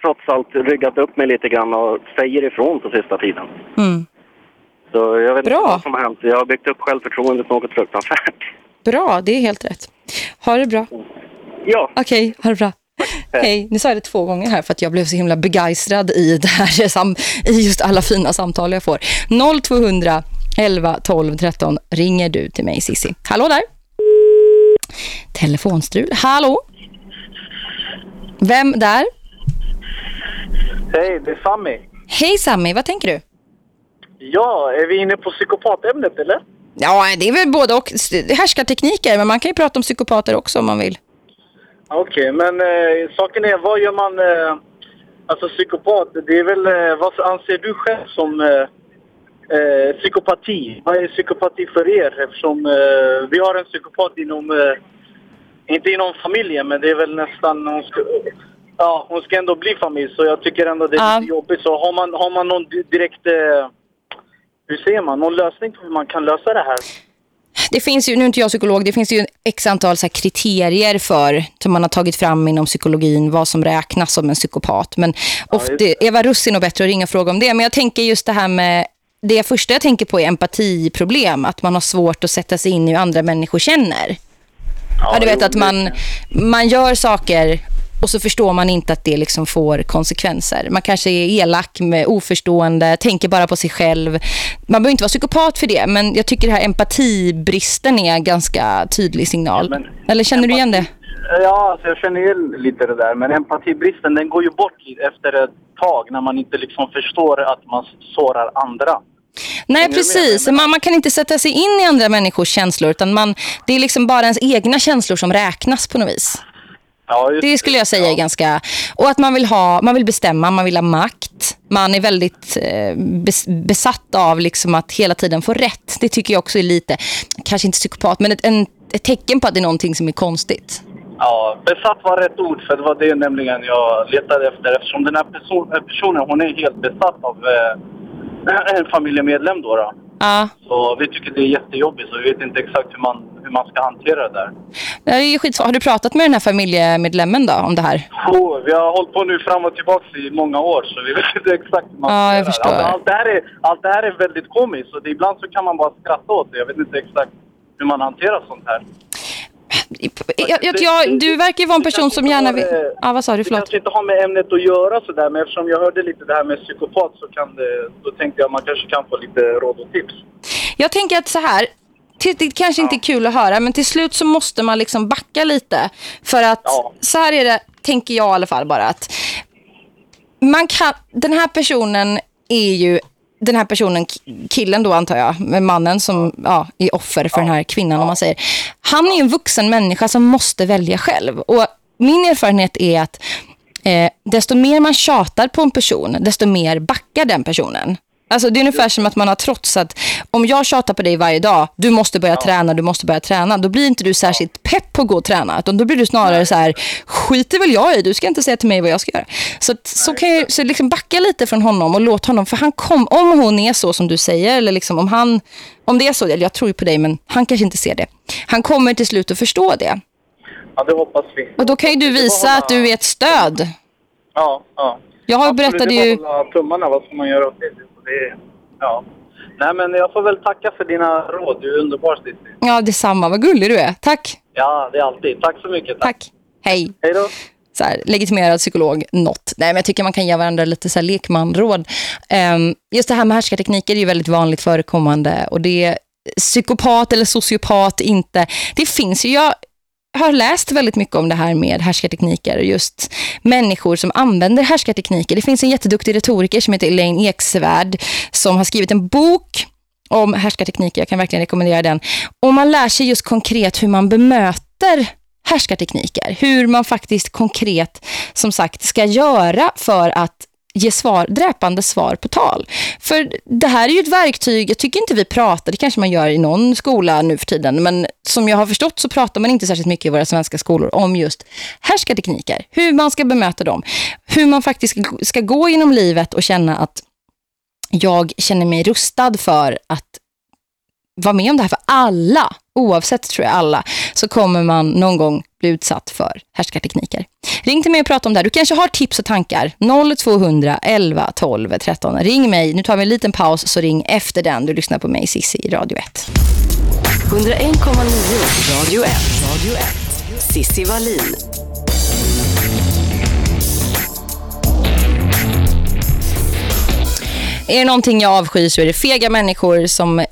[SPEAKER 13] trots allt ryggat upp mig lite grann och säger ifrån på sista tiden.
[SPEAKER 2] Mm.
[SPEAKER 13] Så jag vet
[SPEAKER 2] Bra.
[SPEAKER 13] inte vad som har hänt. Jag har byggt upp självförtroendet något fruktansvärt.
[SPEAKER 2] Bra, det är helt rätt. Ha det bra.
[SPEAKER 13] Ja.
[SPEAKER 2] Okej, ha det bra. Hej, nu sa jag det två gånger här för att jag blev så himla begeistrad i det här i just alla fina samtal jag får. 0200 11 12 13 ringer du till mig Sissi. Hallå där. Telefonstrul. Hallå. Vem där?
[SPEAKER 14] Hej, det är Sami.
[SPEAKER 2] Hej Sammy, vad tänker du?
[SPEAKER 14] Ja, är vi inne på psykopatämnet eller?
[SPEAKER 2] Ja, det är väl både och härskartekniker, men man kan ju prata om psykopater också om man vill.
[SPEAKER 14] Okej, men eh, saken är, vad gör man... Eh, alltså psykopat, det är väl... Eh, vad anser du själv som eh, eh, psykopati? Vad är psykopati för er? Eftersom eh, vi har en psykopat inom... Eh, inte inom familjen, men det är väl nästan... någon sk- ja, hon ska ändå bli familj så jag tycker ändå det är
[SPEAKER 2] Ja.
[SPEAKER 14] lite jobbigt. Så har man, har man någon di- direkt, hur säger man, någon lösning på hur man kan lösa det här?
[SPEAKER 2] Det finns ju, nu är inte jag psykolog, det finns ju x antal så kriterier för som man har tagit fram inom psykologin, vad som räknas som en psykopat. Men ofta, Eva Russ är nog bättre att ringa och fråga om det. Men jag tänker just det här med, det första jag tänker på är empatiproblem. Att man har svårt att sätta sig in i hur andra människor känner. Ja, du vet att man, man gör saker och så förstår man inte att det liksom får konsekvenser. Man kanske är elak, med oförstående, tänker bara på sig själv. Man behöver inte vara psykopat för det, men jag tycker det här empatibristen är en ganska tydlig signal. Eller känner du igen det?
[SPEAKER 14] Ja, alltså jag känner ju lite det där. Men empatibristen den går ju bort efter ett tag när man inte liksom förstår att man sårar andra.
[SPEAKER 2] Nej, precis. Man, man kan inte sätta sig in i andra människors känslor utan man, det är liksom bara ens egna känslor som räknas på något vis. Det skulle jag säga är ganska... Och att man vill, ha, man vill bestämma, man vill ha makt. Man är väldigt eh, bes, besatt av liksom att hela tiden få rätt. Det tycker jag också är lite, kanske inte psykopat, men ett, en, ett tecken på att det är någonting som är konstigt.
[SPEAKER 14] Ja, besatt var rätt ord för det var det nämligen jag letade efter eftersom den här person, personen hon är helt besatt av eh, en familjemedlem då. då.
[SPEAKER 2] Ja.
[SPEAKER 14] Så vi tycker det är jättejobbigt så vi vet inte exakt hur man, hur man ska hantera det där.
[SPEAKER 2] Det är ju skitsvårt. Har du pratat med den här familjemedlemmen då om det här?
[SPEAKER 14] Oh, vi har hållit på nu fram och tillbaka i många år så vi vet inte exakt hur man ska
[SPEAKER 2] Ja, jag förstår.
[SPEAKER 14] Alltså, allt, det här är, allt det här är väldigt komiskt så det, ibland så kan man bara skratta åt det. Jag vet inte exakt hur man hanterar sånt här.
[SPEAKER 2] Jag, jag, du verkar ju vara en person som gärna vill... Ja, vad sa du?
[SPEAKER 14] Det
[SPEAKER 2] Förlåt.
[SPEAKER 14] kanske inte har med ämnet att göra sådär, men eftersom jag hörde lite det här med psykopat så kan det, då tänkte jag att man kanske kan få lite råd och tips.
[SPEAKER 2] Jag tänker att så här, det kanske inte är kul att höra, men till slut så måste man liksom backa lite. För att så här är det, tänker jag i alla fall bara, att man kan, den här personen är ju den här personen, killen då antar jag, med mannen som ja, är offer för den här kvinnan om man säger. Han är ju en vuxen människa som måste välja själv. Och min erfarenhet är att eh, desto mer man tjatar på en person, desto mer backar den personen. Alltså det är ungefär som att man har trotsat, om jag tjatar på dig varje dag, du måste börja träna, du måste börja träna, då blir inte du särskilt pepp på att gå och träna, utan då blir du snarare så här, skiter väl jag i, du ska inte säga till mig vad jag ska göra. Så, så kan jag så liksom backa lite från honom och låt honom, för han kom, om hon är så som du säger, eller liksom om han, om det är så, eller jag tror ju på dig, men han kanske inte ser det. Han kommer till slut att förstå det.
[SPEAKER 14] Ja, det hoppas vi.
[SPEAKER 2] Och då kan ju du visa att du är ett stöd.
[SPEAKER 14] Ja, ja.
[SPEAKER 2] Jag har
[SPEAKER 14] Absolut, är
[SPEAKER 2] ju...
[SPEAKER 14] tummarna, vad ska man göra åt det? Det ja. Nej, men jag får väl tacka för dina råd. Du är underbar, Cissi.
[SPEAKER 2] Ja, detsamma. Vad gullig du är. Tack.
[SPEAKER 14] Ja, det är alltid. Tack så mycket.
[SPEAKER 2] Tack. Hej.
[SPEAKER 14] Hej då.
[SPEAKER 2] Så här, legitimerad psykolog, något. Nej, men jag tycker man kan ge varandra lite så här lekmanråd. Um, just det här med härskartekniker är ju väldigt vanligt förekommande. Och det är psykopat eller sociopat inte. Det finns ju, jag har läst väldigt mycket om det här med härskartekniker och just människor som använder härskartekniker. Det finns en jätteduktig retoriker som heter Elaine Eksvärd som har skrivit en bok om härskartekniker. Jag kan verkligen rekommendera den. Och man lär sig just konkret hur man bemöter härskartekniker. Hur man faktiskt konkret, som sagt, ska göra för att ge svar, dräpande svar på tal. För det här är ju ett verktyg, jag tycker inte vi pratar, det kanske man gör i någon skola nu för tiden, men som jag har förstått så pratar man inte särskilt mycket i våra svenska skolor om just härskartekniker. Hur man ska bemöta dem. Hur man faktiskt ska gå genom livet och känna att jag känner mig rustad för att vara med om det här för alla, oavsett tror jag alla, så kommer man någon gång bli utsatt för härskartekniker. Ring till mig och prata om det här. Du kanske har tips och tankar. 0200 11 12 13. Ring mig. Nu tar vi en liten paus så ring efter den. Du lyssnar på mig, Sissi, i Radio 1.
[SPEAKER 1] 101,9 Radio 1. Radio 1. Sissi Wallin.
[SPEAKER 2] Är det någonting jag avskyr så är det fega människor som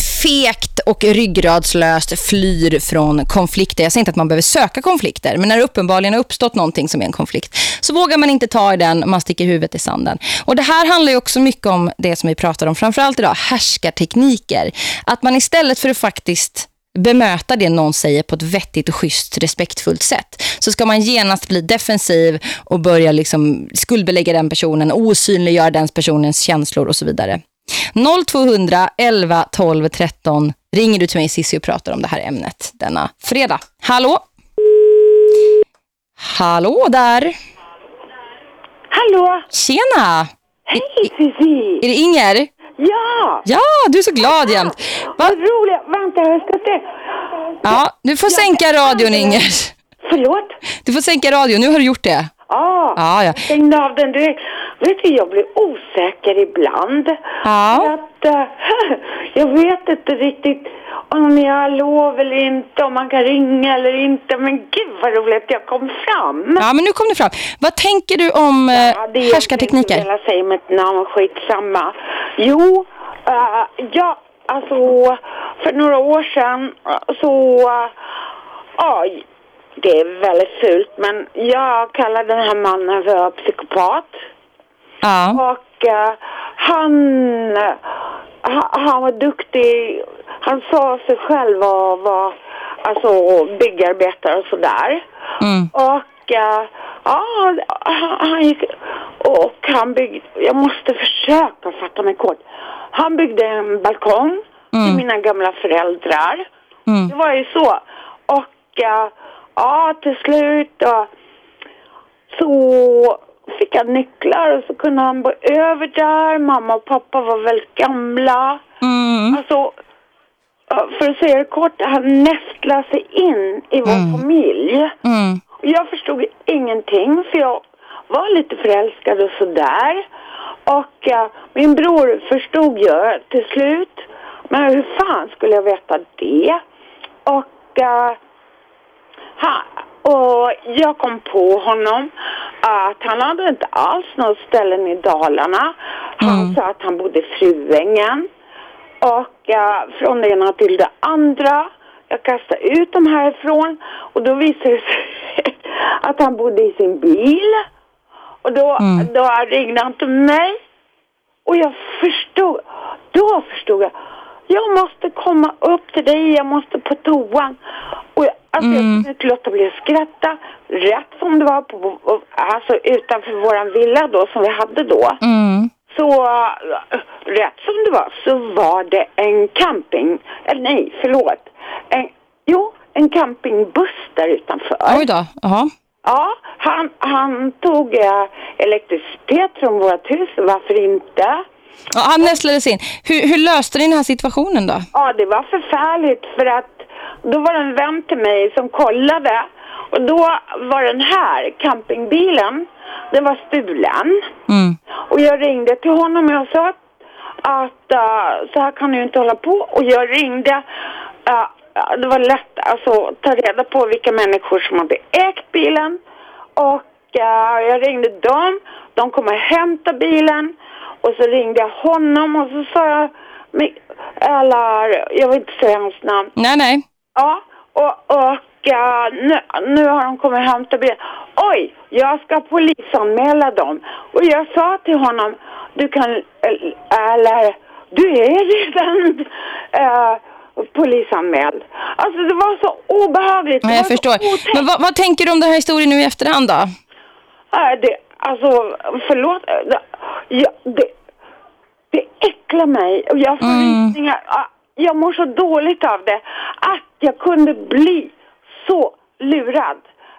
[SPEAKER 2] fegt och ryggradslöst flyr från konflikter. Jag säger inte att man behöver söka konflikter, men när det uppenbarligen har uppstått någonting som är en konflikt så vågar man inte ta i den, man sticker huvudet i sanden. Och det här handlar ju också mycket om det som vi pratar om framförallt idag, härskartekniker. Att man istället för att faktiskt bemöta det någon säger på ett vettigt och schysst, respektfullt sätt. Så ska man genast bli defensiv och börja liksom skuldbelägga den personen, osynliggöra den personens känslor och så vidare. 0200 11 12 13 ringer du till mig Sissi och pratar om det här ämnet denna fredag. Hallå? Hallå där.
[SPEAKER 15] Hallå!
[SPEAKER 2] Tjena!
[SPEAKER 15] Hej Cici!
[SPEAKER 2] Är det Inger?
[SPEAKER 15] Ja!
[SPEAKER 2] Ja, du är så glad jämt.
[SPEAKER 15] Vad roligt! Vänta, jag ska se.
[SPEAKER 2] Ja, du får sänka radion Inger.
[SPEAKER 15] Förlåt?
[SPEAKER 2] Du får sänka radion, nu har du gjort det.
[SPEAKER 15] Ja,
[SPEAKER 2] Ja, ja.
[SPEAKER 15] stängde av den direkt. Vet du, jag blir osäker ibland.
[SPEAKER 2] Ja.
[SPEAKER 15] För Att, eh, jag vet inte riktigt om jag har lov eller inte, om man kan ringa eller inte. Men gud vad roligt jag kom fram.
[SPEAKER 2] Ja, men nu kom du fram. Vad tänker du om
[SPEAKER 15] Ja,
[SPEAKER 2] eh,
[SPEAKER 15] det är
[SPEAKER 2] härskartekniker?
[SPEAKER 15] Jag säga mitt namn, skitsamma. Jo, uh, ja, alltså för några år sedan eh, så, ja, det är väldigt fult men jag kallar den här mannen för psykopat.
[SPEAKER 2] Ja.
[SPEAKER 15] Och eh, han, eh, han, var duktig. Han sa sig själv var, var alltså byggarbetare och sådär.
[SPEAKER 2] Mm.
[SPEAKER 15] Och eh, ja, han, han gick och han byggde, jag måste försöka fatta mig kort. Han byggde en balkong till mina gamla föräldrar.
[SPEAKER 2] Mm.
[SPEAKER 15] Det var ju så. Och eh, ja, till slut då så fick han nycklar och så kunde han bo över där. Mamma och pappa var väldigt gamla.
[SPEAKER 2] Mm.
[SPEAKER 15] Alltså, för att säga det kort, han nästlade sig in i vår familj.
[SPEAKER 2] Mm.
[SPEAKER 15] Jag förstod ingenting för jag var lite förälskad och sådär. Och eh, min bror förstod ju till slut. Men hur fan skulle jag veta det? Och, eh, han, och jag kom på honom att han hade inte alls något ställen i Dalarna. Han sa att han bodde i Fruängen. Och eh, från det ena till det andra. Jag kastade ut dem härifrån och då visade det sig att han bodde i sin bil. Och då, då ringde han till mig. Och jag förstod, då förstod jag. Jag måste komma upp till dig, jag måste på toan. Och jag, alltså jag kunde inte låta bli att skratta. Rätt som det var, på, alltså utanför våran villa då, som vi hade då.
[SPEAKER 2] Mm.
[SPEAKER 15] Så rätt som det var så var det en camping, eller nej förlåt. En, jo, en campingbuss där utanför.
[SPEAKER 2] Oj då, jaha.
[SPEAKER 15] Ja, han, han tog äh, elektricitet från vårt hus, varför inte?
[SPEAKER 2] Ja, han nästlades in. Hur, hur löste ni den här situationen då?
[SPEAKER 15] Ja, det var förfärligt för att då var det en vän till mig som kollade och då var den här campingbilen, den var stulen.
[SPEAKER 2] Mm.
[SPEAKER 15] Och jag ringde till honom och jag sa att, att uh, så här kan du inte hålla på. Och jag ringde, uh, det var lätt alltså att ta reda på vilka människor som hade ägt bilen. Och uh, jag ringde dem, de kom och hämtade bilen. Och så ringde jag honom och så sa jag, eller jag vill inte säga hans namn.
[SPEAKER 2] Nej, nej.
[SPEAKER 15] Ja, och, och ja, nu, nu har de kommit och hämtat bilen. Oj, jag ska polisanmäla dem. Och jag sa till honom, du kan, eller du är redan äh, polisanmäld. Alltså det var så obehagligt.
[SPEAKER 2] Men jag förstår. Men vad, vad tänker du om den här historien nu i efterhand då?
[SPEAKER 15] Äh, det, alltså, förlåt. Ja, det, det äcklar mig och jag får
[SPEAKER 2] Mm.
[SPEAKER 15] rysningar. Jag mår så dåligt av det. Att jag kunde bli så lurad.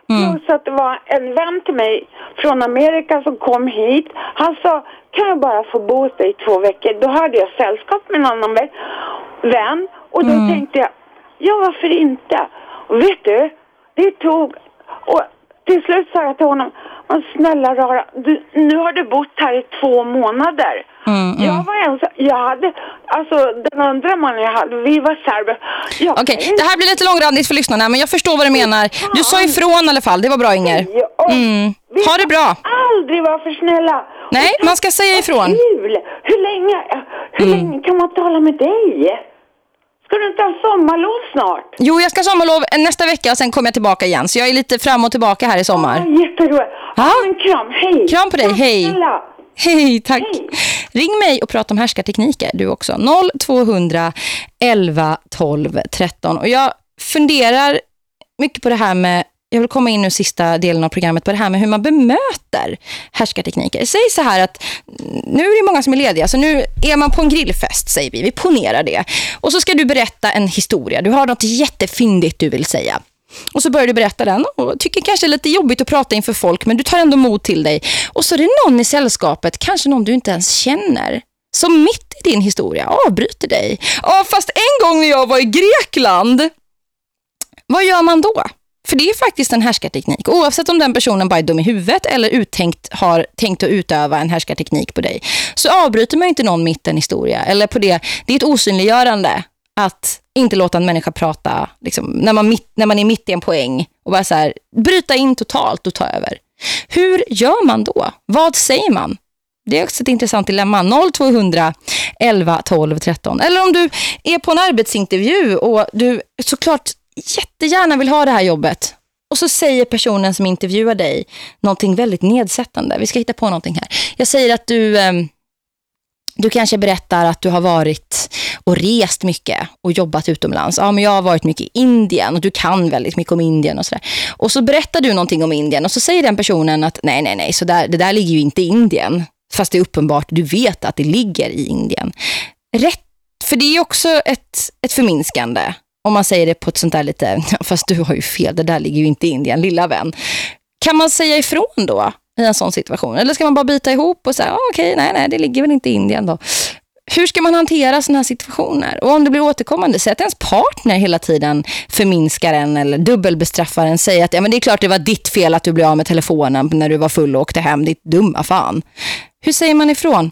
[SPEAKER 2] Mm.
[SPEAKER 15] Plus att det var en vän till mig från Amerika som kom hit. Han sa, kan jag bara få bo hos dig i två veckor? Då hade jag sällskap med en annan vän- vän. Och då
[SPEAKER 2] Mm.
[SPEAKER 15] tänkte jag, ja varför inte? Och vet du, det tog... Och till slut sa jag till honom, men snälla rara, du, nu har du bott här i två månader.
[SPEAKER 2] Mm,
[SPEAKER 15] Jag var ensam, jag hade, alltså den andra mannen jag hade, vi var serber.
[SPEAKER 2] Okej, det här blir lite långrandigt för lyssnarna, men jag förstår vad du menar. Du sa ifrån i alla fall, det var bra Inger. Mm. Ha det bra.
[SPEAKER 15] aldrig vara för snälla.
[SPEAKER 2] Nej, man ska säga ifrån.
[SPEAKER 15] Hur länge, hur
[SPEAKER 2] Mm.
[SPEAKER 15] länge kan man tala med dig? Ska du inte ha sommarlov snart?
[SPEAKER 2] Jo, jag ska ha sommarlov nästa vecka och sen kommer jag tillbaka igen. Så jag är lite fram och tillbaka här i sommar.
[SPEAKER 15] Ja, jätteroligt.
[SPEAKER 2] Ja.
[SPEAKER 15] En kram, hej!
[SPEAKER 2] Kram på dig, hej.
[SPEAKER 15] Snälla.
[SPEAKER 2] Hej, tack. Ring mig och prata om härskartekniker, du också. 0200 11 12 13. Och jag funderar mycket på det här med, jag vill komma in nu sista delen av programmet, på det här med hur man bemöter härskartekniker. Säg så här att mm, nu är det många som är lediga, så nu är man på en grillfest, säger vi. Vi ponerar det. Och så ska du berätta en historia. Du har något jättefyndigt du vill säga. Och så börjar du berätta den och tycker kanske det är lite jobbigt att prata inför folk men du tar ändå mod till dig. Och så är det någon i sällskapet, kanske någon du inte ens känner, som mitt i din historia avbryter dig. Ja, fast en gång när jag var i Grekland, vad gör man då? För det är faktiskt en härskarteknik. Oavsett om den personen bara är dum i huvudet eller uttänkt har tänkt att utöva en härskarteknik på dig. Så avbryter man inte någon mitt en historia. Eller på det, det är ett osynliggörande att inte låta en människa prata liksom, när, man mitt, när man är mitt i en poäng. Och bara så här, bryta in totalt och ta över. Hur gör man då? Vad säger man? Det är också ett intressant dilemma. 0200 11 12 13. Eller om du är på en arbetsintervju och du såklart jättegärna vill ha det här jobbet. Och så säger personen som intervjuar dig någonting väldigt nedsättande. Vi ska hitta på någonting här. Jag säger att du, ehm, du kanske berättar att du har varit och rest mycket och jobbat utomlands. Ja, men jag har varit mycket i Indien och du kan väldigt mycket om Indien och sådär. Och så berättar du någonting om Indien och så säger den personen att nej, nej, nej, så där, det där ligger ju inte i Indien. Fast det är uppenbart, du vet att det ligger i Indien. Rätt, för det är också ett, ett förminskande om man säger det på ett sånt där lite, fast du har ju fel, det där ligger ju inte i Indien, lilla vän. Kan man säga ifrån då i en sån situation? Eller ska man bara bita ihop och säga, ah, okej, okay, nej, nej, det ligger väl inte i Indien då. Hur ska man hantera såna här situationer? Och om det blir återkommande, säg att ens partner hela tiden förminskar en eller dubbelbestraffar en, säger att ja, men det är klart det var ditt fel att du blev av med telefonen när du var full och åkte hem, ditt dumma fan. Hur säger man ifrån?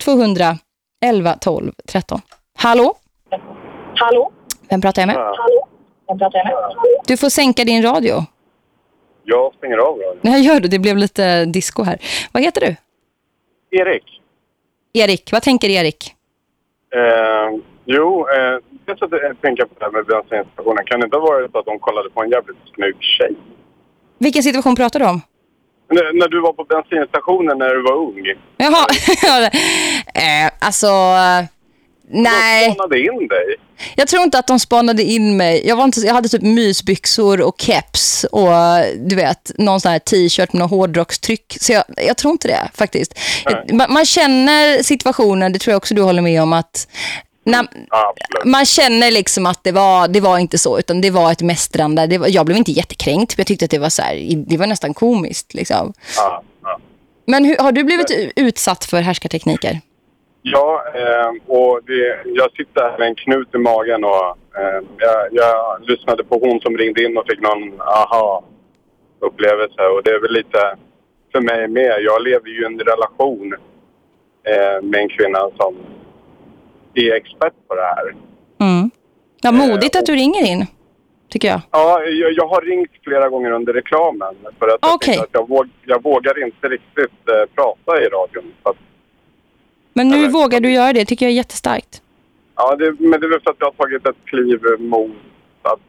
[SPEAKER 2] 0200 11 12 13. Hallå?
[SPEAKER 16] Hallå?
[SPEAKER 2] Vem pratar jag med?
[SPEAKER 16] Hallå? Vem pratar jag med?
[SPEAKER 2] Du får sänka din radio.
[SPEAKER 17] Jag stänger av radion.
[SPEAKER 2] Nej, gör du. Det blev lite disco här. Vad heter du?
[SPEAKER 17] Erik.
[SPEAKER 2] Erik. Vad tänker Erik?
[SPEAKER 17] Eh, jo, eh, jag tänker på det här med bensinstationen. Kan det inte ha varit så att de kollade på en jävligt snygg tjej?
[SPEAKER 2] Vilken situation pratar du om?
[SPEAKER 17] N när du var på bensinstationen när du var ung.
[SPEAKER 2] Jaha. eh, alltså... Nej.
[SPEAKER 17] De spanade in dig.
[SPEAKER 2] Jag tror inte att de spanade in mig. Jag, var inte, jag hade typ mysbyxor och keps och du vet, någon sån här t-shirt med någon hårdrockstryck. Så jag, jag tror inte det faktiskt. Man, man, känner situationen, det tror jag också du håller med om att när, man känner liksom att det var, det var inte så utan det var ett mästrande. Det var, jag blev inte jättekränkt jag tyckte att det var så här, det var nästan komiskt liksom.
[SPEAKER 17] Ja, ja.
[SPEAKER 2] Men hur, har du blivit utsatt för härskartekniker?
[SPEAKER 17] Ja, eh, och det, jag sitter här med en knut i magen och eh, jag, jag, lyssnade på hon som ringde in och fick någon aha-upplevelse. Och det är väl lite för mig med. Jag lever ju i en relation eh, med en kvinna som är expert på det här.
[SPEAKER 2] Mm. Ja, modigt att du ringer in, tycker jag.
[SPEAKER 17] Ja, jag, jag har ringt flera gånger under reklamen. För att,
[SPEAKER 2] okay.
[SPEAKER 17] jag, att jag, våg, jag vågar inte riktigt prata i radion. Så att,
[SPEAKER 2] men nu vågar du göra det, tycker jag är jättestarkt.
[SPEAKER 17] Ja, det, men det är för att jag har tagit ett kliv mot att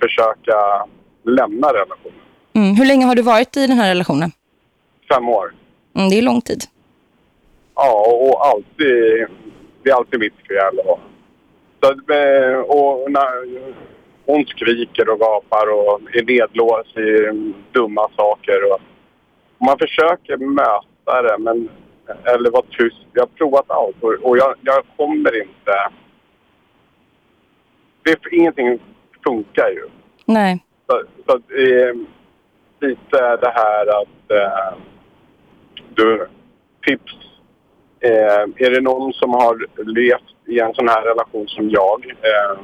[SPEAKER 17] försöka lämna relationen.
[SPEAKER 2] Mm. Hur länge har du varit i den här relationen?
[SPEAKER 17] Fem år.
[SPEAKER 2] Mm, det är lång tid.
[SPEAKER 17] Ja, och alltid, det är alltid mitt fel. Och, så, och när hon skriker och gapar och är nedlåst i dumma saker. Och, man försöker möta det, men eller vara tyst. Jag har provat allt och, jag, jag, kommer inte... Det, ingenting funkar ju.
[SPEAKER 2] Nej.
[SPEAKER 17] Så, så eh, lite det här att... Eh, du, tips. Eh, är det någon som har levt i en sån här relation som jag eh,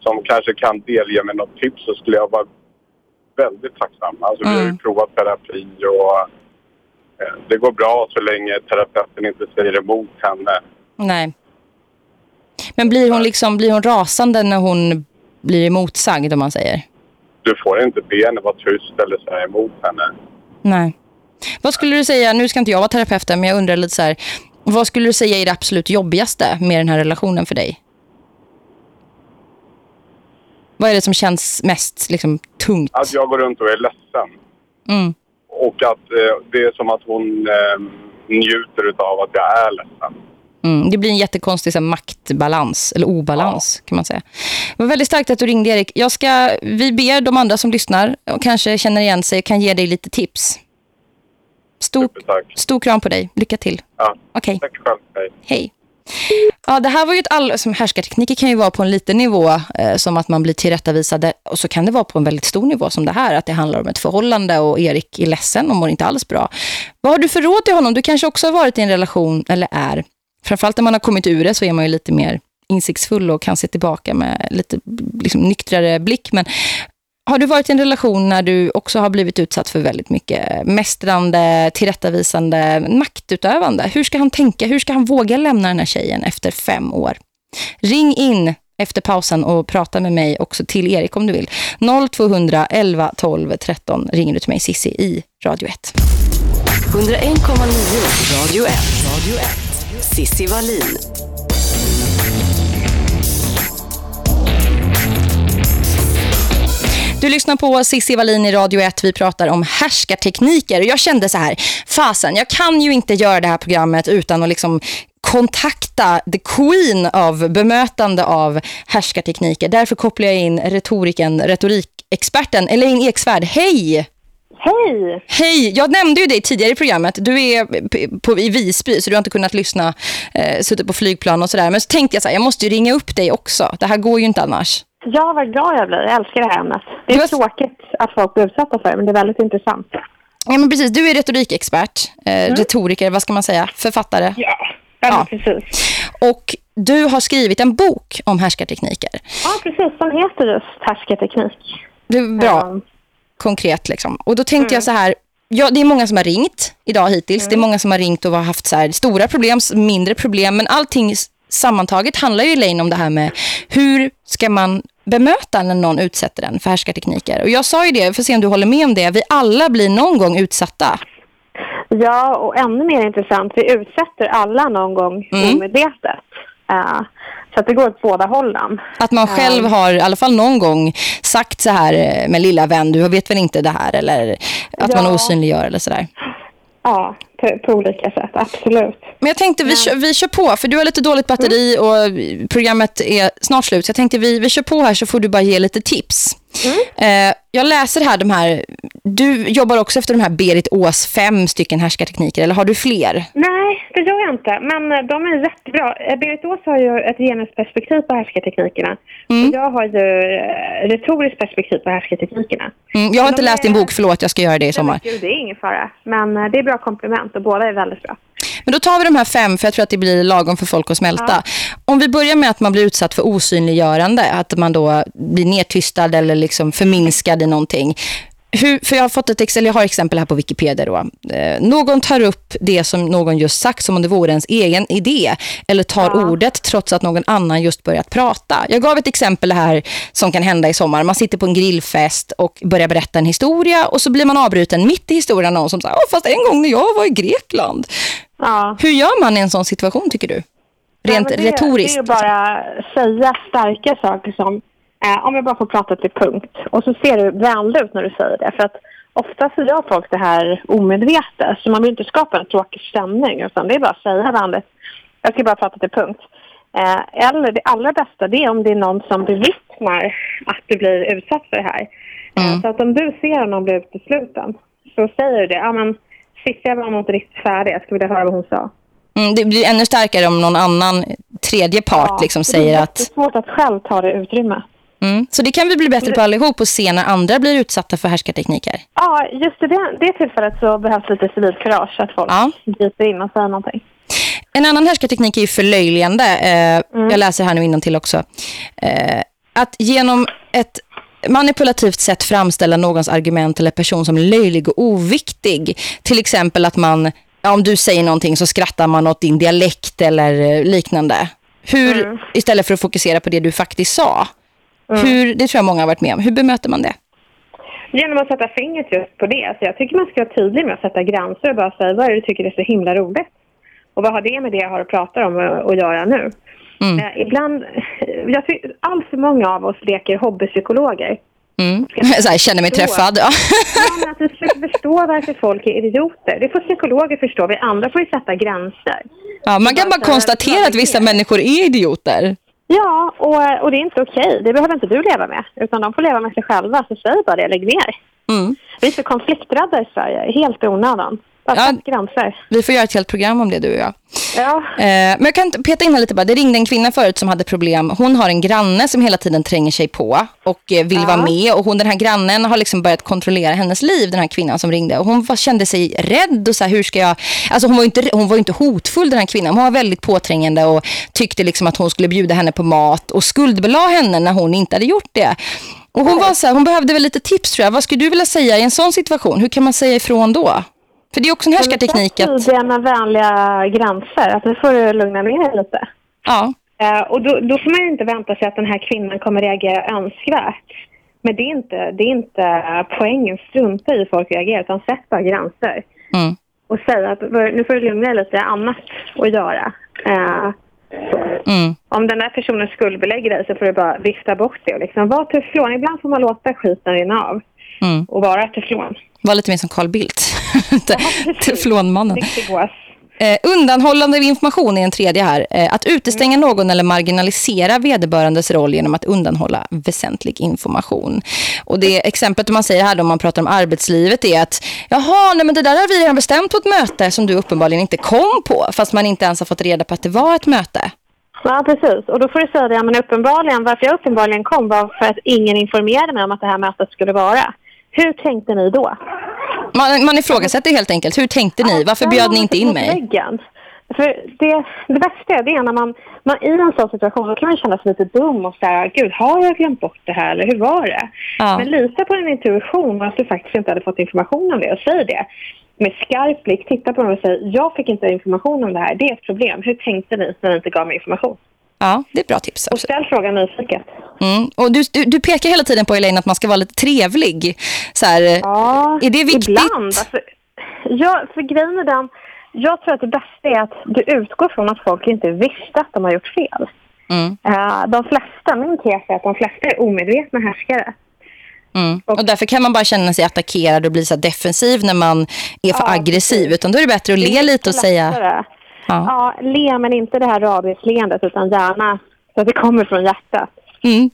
[SPEAKER 17] som kanske kan delge mig något tips så skulle jag vara väldigt tacksam. Alltså, mm. Vi har ju mm. provat terapi och det går bra så länge terapeuten inte säger emot henne.
[SPEAKER 2] Nej. Men blir hon liksom blir hon rasande när hon blir emotsagd om man säger?
[SPEAKER 17] Du får inte be henne vara tyst eller säga emot henne.
[SPEAKER 2] Nej. Vad skulle du säga, nu ska inte jag vara terapeut men jag undrar lite så här, vad skulle du säga är det absolut jobbigaste med den här relationen för dig? Vad är det som känns mest liksom, tungt?
[SPEAKER 17] Att jag går runt och är ledsen.
[SPEAKER 2] Mm
[SPEAKER 17] och att eh, det är som att hon eh, njuter av att jag är ledsen.
[SPEAKER 2] Mm, det blir en jättekonstig så här, maktbalans, eller obalans ja. kan man säga. Det var väldigt starkt att du ringde Erik. Jag ska, vi ber de andra som lyssnar och kanske känner igen sig kan ge dig lite tips. Stor, stor kram på dig. Lycka till.
[SPEAKER 17] Ja.
[SPEAKER 2] Okay.
[SPEAKER 17] Tack själv. Hej.
[SPEAKER 2] Hej. Ja, det här var ju ett all... Som härskartekniker kan ju vara på en liten nivå eh, som att man blir tillrättavisad och så kan det vara på en väldigt stor nivå som det här, att det handlar om ett förhållande och Erik är ledsen och mår inte alls bra. Vad har du för råd till honom? Du kanske också har varit i en relation, eller är. Framförallt när man har kommit ur det så är man ju lite mer insiktsfull och kan se tillbaka med lite liksom, nyktrare blick. Men har du varit i en relation när du också har blivit utsatt för väldigt mycket mästrande, tillrättavisande, maktutövande? Hur ska han tänka? Hur ska han våga lämna den här tjejen efter fem år? Ring in efter pausen och prata med mig också till Erik om du vill. 0200 11 12 13 ringer du till mig Sissi i Radio 1.
[SPEAKER 1] 101,9 Radio 1. Radio 1. Sissi Wallin.
[SPEAKER 2] Du lyssnar på Sissi Wallin i Radio 1. Vi pratar om härskartekniker. Jag kände så här, fasen, jag kan ju inte göra det här programmet utan att liksom kontakta the queen av bemötande av härskartekniker. Därför kopplar jag in retoriken, retorikexperten Elaine Eksvärd. Hej!
[SPEAKER 11] Hej!
[SPEAKER 2] Hej! Jag nämnde ju dig tidigare i programmet. Du är på, i Visby så du har inte kunnat lyssna, eh, suttit på flygplan och sådär. Men så tänkte jag så här, jag måste ju ringa upp dig också. Det här går ju inte annars.
[SPEAKER 11] Ja, vad glad jag blir. Jag älskar det här ämnet. Det är var... tråkigt att folk blir utsatta för det, men det är väldigt intressant.
[SPEAKER 2] Ja, men precis. Du är retorikexpert, eh, mm. retoriker, vad ska man säga? Författare.
[SPEAKER 11] Ja, ja, precis.
[SPEAKER 2] Och du har skrivit en bok om härskartekniker.
[SPEAKER 11] Ja, precis. Som heter just härskarteknik.
[SPEAKER 2] Det är bra. Um. Konkret liksom. Och då tänkte mm. jag så här, Ja, det är många som har ringt idag hittills. Mm. Det är många som har ringt och har haft så stora problem, mindre problem. Men allting sammantaget handlar ju Elaine om det här med hur ska man bemöta när någon utsätter den för härskartekniker. Och jag sa ju det, för att se om du håller med om det. Vi alla blir någon gång utsatta.
[SPEAKER 11] Ja, och ännu mer intressant, vi utsätter alla någon gång mm. omedvetet. Uh, så att det går åt båda hållen.
[SPEAKER 2] Att man själv har i alla fall någon gång sagt så här eh, med lilla vän, du vet väl inte det här eller att ja. man osynliggör eller sådär.
[SPEAKER 11] Ja, på, på, olika sätt, absolut.
[SPEAKER 2] Men jag tänkte vi, kör, vi kör på, för du har lite dåligt batteri mm. och programmet är snart slut. Så jag tänkte vi, vi kör på här så får du bara ge lite tips. Mm. Eh, jag läser här de här, du jobbar också efter de här Berit Ås fem stycken härskartekniker, eller har du fler?
[SPEAKER 11] Nej, det gör jag inte, men eh, de är jättebra. Eh, Berit Ås har ju ett genusperspektiv på härskarteknikerna. Mm. jag har ju retoriskt perspektiv på härskarteknikerna.
[SPEAKER 2] Mm, jag har inte läst är... din bok, förlåt, jag ska göra det i sommar.
[SPEAKER 11] Nej, det är ingen fara, men det är bra komplement och båda är väldigt bra.
[SPEAKER 2] Men då tar vi de här fem för jag tror att det blir lagom för folk att smälta. Ja. Om vi börjar med att man blir utsatt för osynliggörande, att man då blir nedtystad eller liksom förminskad i någonting. Hur, för jag har fått ett exempel, jag har exempel här på Wikipedia då. Eh, någon tar upp det som någon just sagt som om det vore ens egen idé eller tar ja. ordet trots att någon annan just börjat prata. Jag gav ett exempel här som kan hända i sommar. Man sitter på en grillfest och börjar berätta en historia och så blir man avbruten mitt i historien någon som säger, fast en gång när jag var i Grekland.
[SPEAKER 11] Ja.
[SPEAKER 2] Hur gör man i en sån situation tycker du? Rent
[SPEAKER 11] ja,
[SPEAKER 2] det, retoriskt.
[SPEAKER 11] Det är ju bara säga starka saker som Eh, om jag bara får prata till punkt. Och så ser du vänlig ut när du säger det. För att ofta så gör folk det här omedvetet. Så man vill inte skapa en tråkig stämning. Utan det är bara att säga vänligt. Jag ska bara prata till punkt. Eh, eller det allra bästa det är om det är någon som bevittnar att du blir utsatt för det här. Eh, mm. Så att om du ser någon bli utesluten så säger du det. Ja men Cissi jag var inte riktigt färdig. Jag skulle vilja höra vad hon sa.
[SPEAKER 2] Mm, det blir ännu starkare om någon annan tredje part ja, liksom säger att...
[SPEAKER 11] Det är svårt att själv ta det utrymme.
[SPEAKER 2] Mm. Så det kan vi bli bättre på allihop och se när andra blir utsatta för härskartekniker.
[SPEAKER 11] Ja, just det, det tillfället så behövs lite civilkurage att folk ja. griper in och säger någonting.
[SPEAKER 2] En annan härskarteknik är ju förlöjligande. Eh, mm. Jag läser här nu till också. Eh, att genom ett manipulativt sätt framställa någons argument eller person som löjlig och oviktig. Till exempel att man, ja, om du säger någonting så skrattar man åt din dialekt eller liknande. Hur, mm. istället för att fokusera på det du faktiskt sa. Mm. Hur, det tror jag många har varit med om. Hur bemöter man det?
[SPEAKER 11] Genom att sätta fingret just på det. Så jag tycker man ska vara tydlig med att sätta gränser och bara säga vad är det du tycker är så himla roligt. Och vad har det med det jag har att prata om att göra nu? Mm. Eh, ibland, jag tycker, allt för många av oss leker hobbypsykologer.
[SPEAKER 2] Mm. Så här, känner mig träffad. Ja.
[SPEAKER 11] men att försöka förstå varför folk är idioter. Det får psykologer förstå. Vi andra får ju sätta gränser.
[SPEAKER 2] Ja, man kan bara konstatera att vissa människor är idioter.
[SPEAKER 11] Ja, och, och det är inte okej. Okay. Det behöver inte du leva med. Utan de får leva med sig själva. Så säg bara det, lägg ner. Mm. Vi är så konflikträdda i Sverige, helt i onödan.
[SPEAKER 2] Ja.
[SPEAKER 11] gränser.
[SPEAKER 2] Vi får göra ett helt program om det, du och jag.
[SPEAKER 11] Ja.
[SPEAKER 2] Eh, men jag kan peta in här lite bara. Det ringde en kvinna förut som hade problem. Hon har en granne som hela tiden tränger sig på och eh, vill
[SPEAKER 11] Ja.
[SPEAKER 2] vara med. Och hon, den här grannen har liksom börjat kontrollera hennes liv, den här kvinnan som ringde. Och hon var, kände sig rädd och så här, hur ska jag... Alltså hon var inte, hon var inte hotfull den här kvinnan. Hon var väldigt påträngande och tyckte liksom att hon skulle bjuda henne på mat och skuldbelade henne när hon inte hade gjort det. Och hon var så här, hon behövde väl lite tips tror jag. Vad skulle du vilja säga i en sån situation? Hur kan man säga ifrån då? För det är också en härskarteknik att...
[SPEAKER 11] Med vänliga gränser. Att nu får du lugna ner dig lite.
[SPEAKER 2] Ja.
[SPEAKER 11] Eh, och då, då får man ju inte vänta sig att den här kvinnan kommer reagera önskvärt. Men det är inte, det är inte poängen. Strunta i folk reagerar, utan sätt bara gränser.
[SPEAKER 2] Mm.
[SPEAKER 11] Och säg att nu får du lugna dig lite, annat att göra. Eh,
[SPEAKER 2] Mm.
[SPEAKER 11] om den där personen skuldbelägger dig så får du bara vifta bort det och liksom vara teflon. Ibland får man låta skiten rinna av
[SPEAKER 2] Mm.
[SPEAKER 11] och vara teflon.
[SPEAKER 2] Var lite mer som Carl Bildt. Teflonmannen.
[SPEAKER 11] Riktig gås.
[SPEAKER 2] Eh, undanhållande av information är en tredje här. Eh, att utestänga någon eller marginalisera vederbörandes roll genom att undanhålla väsentlig information. Och det exemplet man säger här då, om man pratar om arbetslivet är att jaha, nej, men det där har vi redan bestämt på ett möte som du uppenbarligen inte kom på fast man inte ens har fått reda på att det var ett möte.
[SPEAKER 11] Ja, precis. Och då får du säga det, ja, men uppenbarligen, varför jag uppenbarligen kom var för att ingen informerade mig om att det här mötet skulle vara. Hur tänkte ni då?
[SPEAKER 2] Man, man ifrågasätter helt enkelt. Hur tänkte ni? Varför bjöd ni inte in mig?
[SPEAKER 11] För det, det värsta är, det är när man, man i en sån situation då kan man känna sig lite dum och säga, gud har jag glömt bort det här eller hur var det?
[SPEAKER 2] Ja.
[SPEAKER 11] Men lita på din intuition att du faktiskt inte hade fått information om det och säg det. Med skarp blick, titta på dem och säg, jag fick inte information om det här, det är ett problem. Hur tänkte ni när ni inte gav mig information?
[SPEAKER 2] Ja, det är ett bra tips.
[SPEAKER 11] Och ställ frågan nyfiket.
[SPEAKER 2] Mm. Och du, du, du pekar hela tiden på Elaine att man ska vara lite trevlig. Så här,
[SPEAKER 11] Ja,
[SPEAKER 2] är det viktigt?
[SPEAKER 11] Ibland. Alltså, ja, för grejen är den, jag tror att det bästa är att du utgår från att folk inte visste att de har gjort fel.
[SPEAKER 2] Mm.
[SPEAKER 11] Eh, de flesta, min tes är att de flesta är omedvetna härskare.
[SPEAKER 2] Mm. Och därför kan man bara känna sig attackerad och bli så defensiv när man är för
[SPEAKER 11] Ja,
[SPEAKER 2] aggressiv. Utan då är det bättre att le lite och säga... Ja.
[SPEAKER 11] Ja, le men inte det här rabies-leendet utan gärna så att det kommer från hjärtat.
[SPEAKER 2] Mm.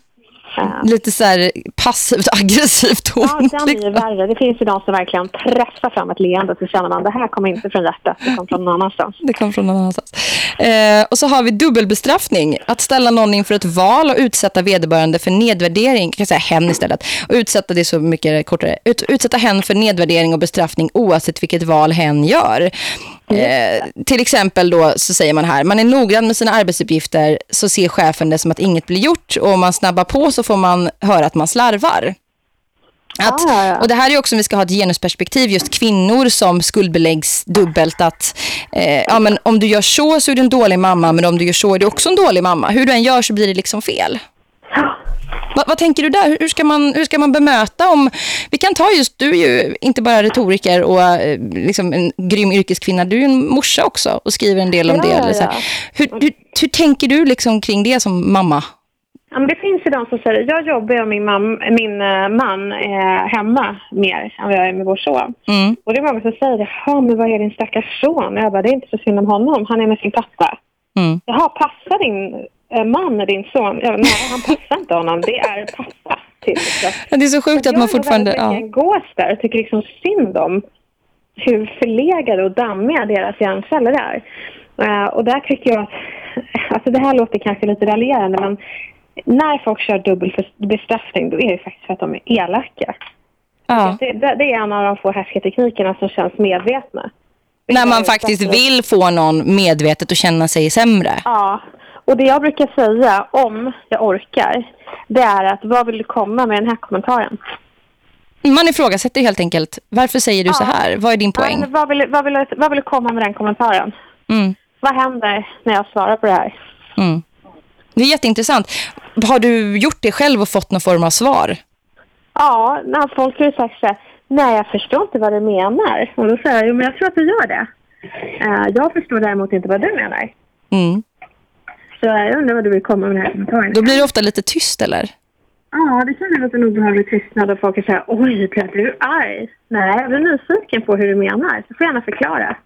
[SPEAKER 11] Ja.
[SPEAKER 2] Lite så här passivt aggressivt ton.
[SPEAKER 11] Ja, den är ju värre. Det finns ju de som verkligen pressar fram ett leende så känner man det här kommer inte från hjärtat, det kommer från någon annanstans.
[SPEAKER 2] Det kom från någon annanstans. Eh, och så har vi dubbelbestraffning. Att ställa någon inför ett val och utsätta vederbörande för nedvärdering. Kan jag säga hen istället. Och utsätta det så mycket kortare. Ut, utsätta hen för nedvärdering och bestraffning oavsett vilket val hen gör. Eh, till exempel då så säger man här, man är noggrann med sina arbetsuppgifter så ser chefen det som att inget blir gjort och om man snabbar på så får man höra att man slarvar. Att,
[SPEAKER 11] ja.
[SPEAKER 2] Och det här är också om vi ska ha ett genusperspektiv, just kvinnor som skuldbeläggs dubbelt att eh, ja, men om du gör så så är du en dålig mamma men om du gör så är du också en dålig mamma. Hur du än gör så blir det liksom fel. Va, vad tänker du där? Hur- ska, man, hur ska man bemöta om... Vi kan ta just, du är ju inte bara retoriker och eh, liksom en grym yrkeskvinna. Du är ju en morsa också och skriver en del om
[SPEAKER 11] Ja,
[SPEAKER 2] det. Eller så
[SPEAKER 11] ja.
[SPEAKER 2] Hur, hur, hur tänker du liksom kring det som mamma?
[SPEAKER 11] Ja, men det finns ju de som säger jag jobbar och min, mam, min eh, man är hemma mer än vad jag är med vår son.
[SPEAKER 2] Mm.
[SPEAKER 11] Och det är många som säger, jaha men vad är din stackars son? Jag bara, det är inte så synd om honom, han är med sin pappa.
[SPEAKER 2] Mm.
[SPEAKER 11] Jaha, passar din eh, man med din son? Bara, nej, han passar inte honom, det är pappa. Till.
[SPEAKER 2] Ja, det är så sjukt att man fortfarande...
[SPEAKER 11] Jag
[SPEAKER 2] Ja.
[SPEAKER 11] ja. gås där och tycker liksom synd om hur förlegade och dammiga deras hjärnceller är. Eh, och där tycker jag att, alltså det här låter kanske lite raljerande men när folk kör dubbel för- bestraffning då är det faktiskt för att de är elaka.
[SPEAKER 2] Ja.
[SPEAKER 11] Det, det, det är en av de få härskarteknikerna som känns medvetna.
[SPEAKER 2] När man faktiskt vill få någon medvetet att känna sig sämre.
[SPEAKER 11] Ja, och det jag brukar säga om jag orkar det är att vad vill du komma med den här kommentaren?
[SPEAKER 2] Man ifrågasätter helt enkelt. Varför säger du så här? Vad är din
[SPEAKER 11] Ja,
[SPEAKER 2] poäng?
[SPEAKER 11] men vad, vill, vad, vill, vad vill du komma med den kommentaren?
[SPEAKER 2] Mm.
[SPEAKER 11] Vad händer när jag svarar på det här?
[SPEAKER 2] Mm. Det är jätteintressant. Har du gjort det själv och fått någon form av svar?
[SPEAKER 11] Ja, när folk har sagt så här, nej jag förstår inte vad du menar. Och då säger jag, jo men jag tror att du gör det. Eh, jag förstår däremot inte vad du menar.
[SPEAKER 2] Mm.
[SPEAKER 11] Så jag undrar vad du vill komma med den här kommentaren.
[SPEAKER 2] Då blir det ofta lite tyst, eller?
[SPEAKER 11] Ja, det känns lite en obehaglig tystnad och folk är så här, oj Peter, du är arg. Nej, jag blir nyfiken på hur du menar. Du får gärna förklara.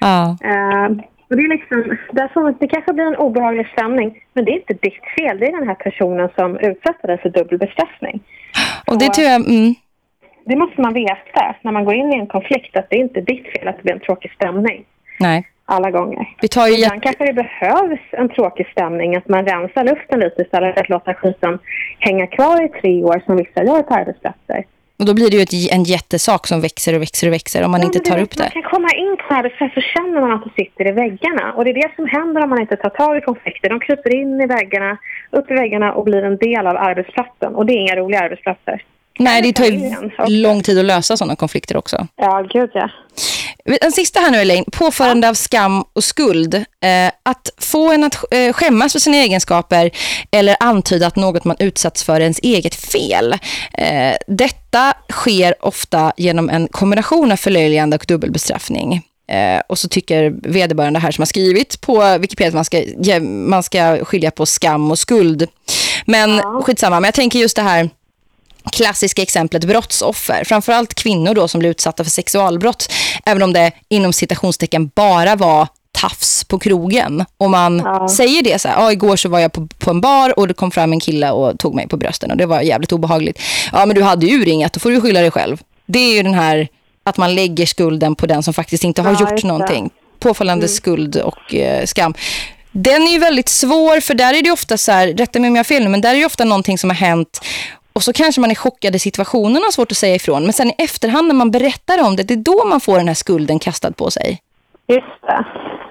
[SPEAKER 2] Ja.
[SPEAKER 11] Eh, och det är liksom, där får, det kanske blir en obehaglig stämning, men det är inte ditt fel. Det är den här personen som utsätter dig för dubbelbestraffning.
[SPEAKER 2] Och det tror jag... Mm.
[SPEAKER 11] det måste man veta när man går in i en konflikt att det är inte ditt fel att det blir en tråkig stämning
[SPEAKER 2] Nej.
[SPEAKER 11] Alla gånger.
[SPEAKER 2] Vi tar ju
[SPEAKER 11] Ibland kanske det behövs en tråkig stämning, att man rensar luften lite istället för att låta skiten hänga kvar i tre år som vissa gör på arbetsplatser.
[SPEAKER 2] Och då blir det ju ett, en jättesak som växer och växer och växer om man
[SPEAKER 11] Ja,
[SPEAKER 2] inte tar
[SPEAKER 11] vet,
[SPEAKER 2] upp det.
[SPEAKER 11] Man kan komma in på arbetsplatser så känner man att det sitter i väggarna. Och det är det som händer om man inte tar tag i konflikter. De kryper in i väggarna, upp i väggarna och blir en del av arbetsplatsen. Och det är inga roliga arbetsplatser.
[SPEAKER 2] Nej, det tar ju lång tid att lösa sådana konflikter också.
[SPEAKER 11] Ja, gud ja.
[SPEAKER 2] En sista här nu Elaine, påförande av skam och skuld. Eh, att få en att eh, skämmas för sina egenskaper eller antyda att något man utsatts för är ens eget fel. Eh, detta sker ofta genom en kombination av förlöjligande och dubbelbestraffning. Eh, och så tycker vederbörande här som har skrivit på Wikipedia att man ska, man ska skilja på skam och skuld. Men skitsamma, men jag tänker just det här klassiska exemplet brottsoffer. Framförallt kvinnor då som blir utsatta för sexualbrott. Även om det inom citationstecken bara var tafs på krogen. Och man säger det så här, ja, igår så var jag på, på en bar och det kom fram en kille och tog mig på brösten och det var jävligt obehagligt. Ja men du hade ju ringat, då får du skylla dig själv. Det är ju den här att man lägger skulden på den som faktiskt inte har
[SPEAKER 11] Ja,
[SPEAKER 2] gjort någonting. Påfallande
[SPEAKER 11] Mm.
[SPEAKER 2] skuld och eh, skam. Den är ju väldigt svår för där är det ofta så här, rätta mig om jag har fel nu, men där är det ofta någonting som har hänt och så kanske man är chockad i situationen och har svårt att säga ifrån. Men sen i efterhand när man berättar om det, det är då man får den här skulden kastad på sig.
[SPEAKER 11] Just det.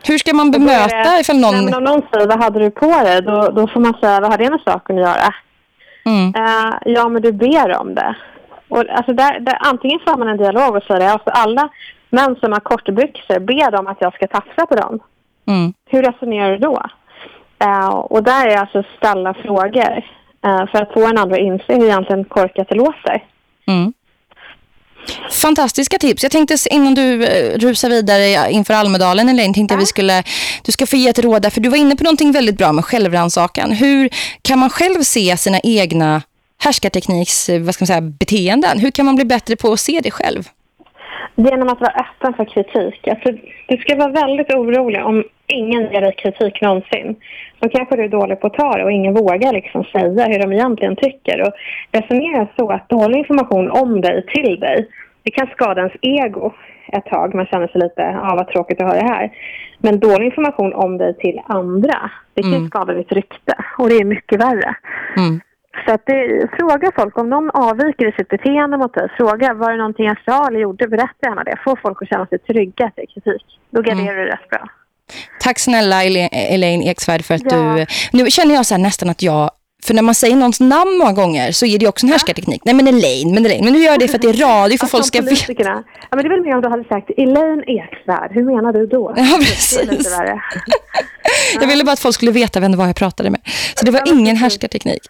[SPEAKER 2] Hur ska man bemöta ifall någon...
[SPEAKER 11] Nej, men om någon säger, vad hade du på dig? Då, då får man säga, vad har det med saken att göra?
[SPEAKER 2] Mm.
[SPEAKER 11] Eh, ja, men du ber om det. Och, alltså där, där, antingen får man en dialog och säger, alltså alla män som har kortbyxor ber om att jag ska tafsa på dem.
[SPEAKER 2] Mm.
[SPEAKER 11] Hur resonerar du då? Eh, och där är alltså ställa frågor för att få en andra att inse hur egentligen korkat det låter.
[SPEAKER 2] Mm. Fantastiska tips. Jag tänkte innan du eh, rusar vidare inför Almedalen Elaine, tänkte jag vi skulle du ska få ge ett råd där för du var inne på någonting väldigt bra med självrannsakan. Hur kan man själv se sina egna härskartekniks eh, vad ska man säga beteenden? Hur kan man bli bättre på att se det själv?
[SPEAKER 11] Genom att vara öppen för kritik. Alltså, du ska vara väldigt orolig om ingen ger dig kritik någonsin. Då kanske du är dålig på att ta det och ingen vågar liksom säga hur de egentligen tycker. Och resonera så att dålig information om dig till dig, det kan skada ens ego ett tag. Man känner sig lite, ja vad tråkigt att höra det här. Men dålig information om dig till andra, det kan
[SPEAKER 2] Mm.
[SPEAKER 11] skada ditt rykte. Och det är mycket värre.
[SPEAKER 2] Mm.
[SPEAKER 11] Så att det, fråga folk om någon avviker i sitt beteende mot dig. Fråga, var det någonting jag sa eller gjorde? Berätta gärna det. Få folk att känna sig trygga att det är kritik. Då garderar du rätt bra.
[SPEAKER 2] Tack snälla Elaine, Eksvärd för att
[SPEAKER 11] Ja.
[SPEAKER 2] du... Nu känner jag så nästan att jag... För när man säger någons namn många gånger så är det också en härskarteknik. Nej men Elaine, men Elaine. Men nu gör det för att det är radio, för
[SPEAKER 11] Alltså,
[SPEAKER 2] folk ska veta.
[SPEAKER 11] Ja, men det är väl mer om du hade sagt Elaine Eksvärd. Hur menar du då?
[SPEAKER 2] Ja,
[SPEAKER 11] Det är
[SPEAKER 2] precis.
[SPEAKER 11] lite värre.
[SPEAKER 2] Jag ville bara att folk skulle veta vem det var jag pratade med. Så det var ingen härskarteknik.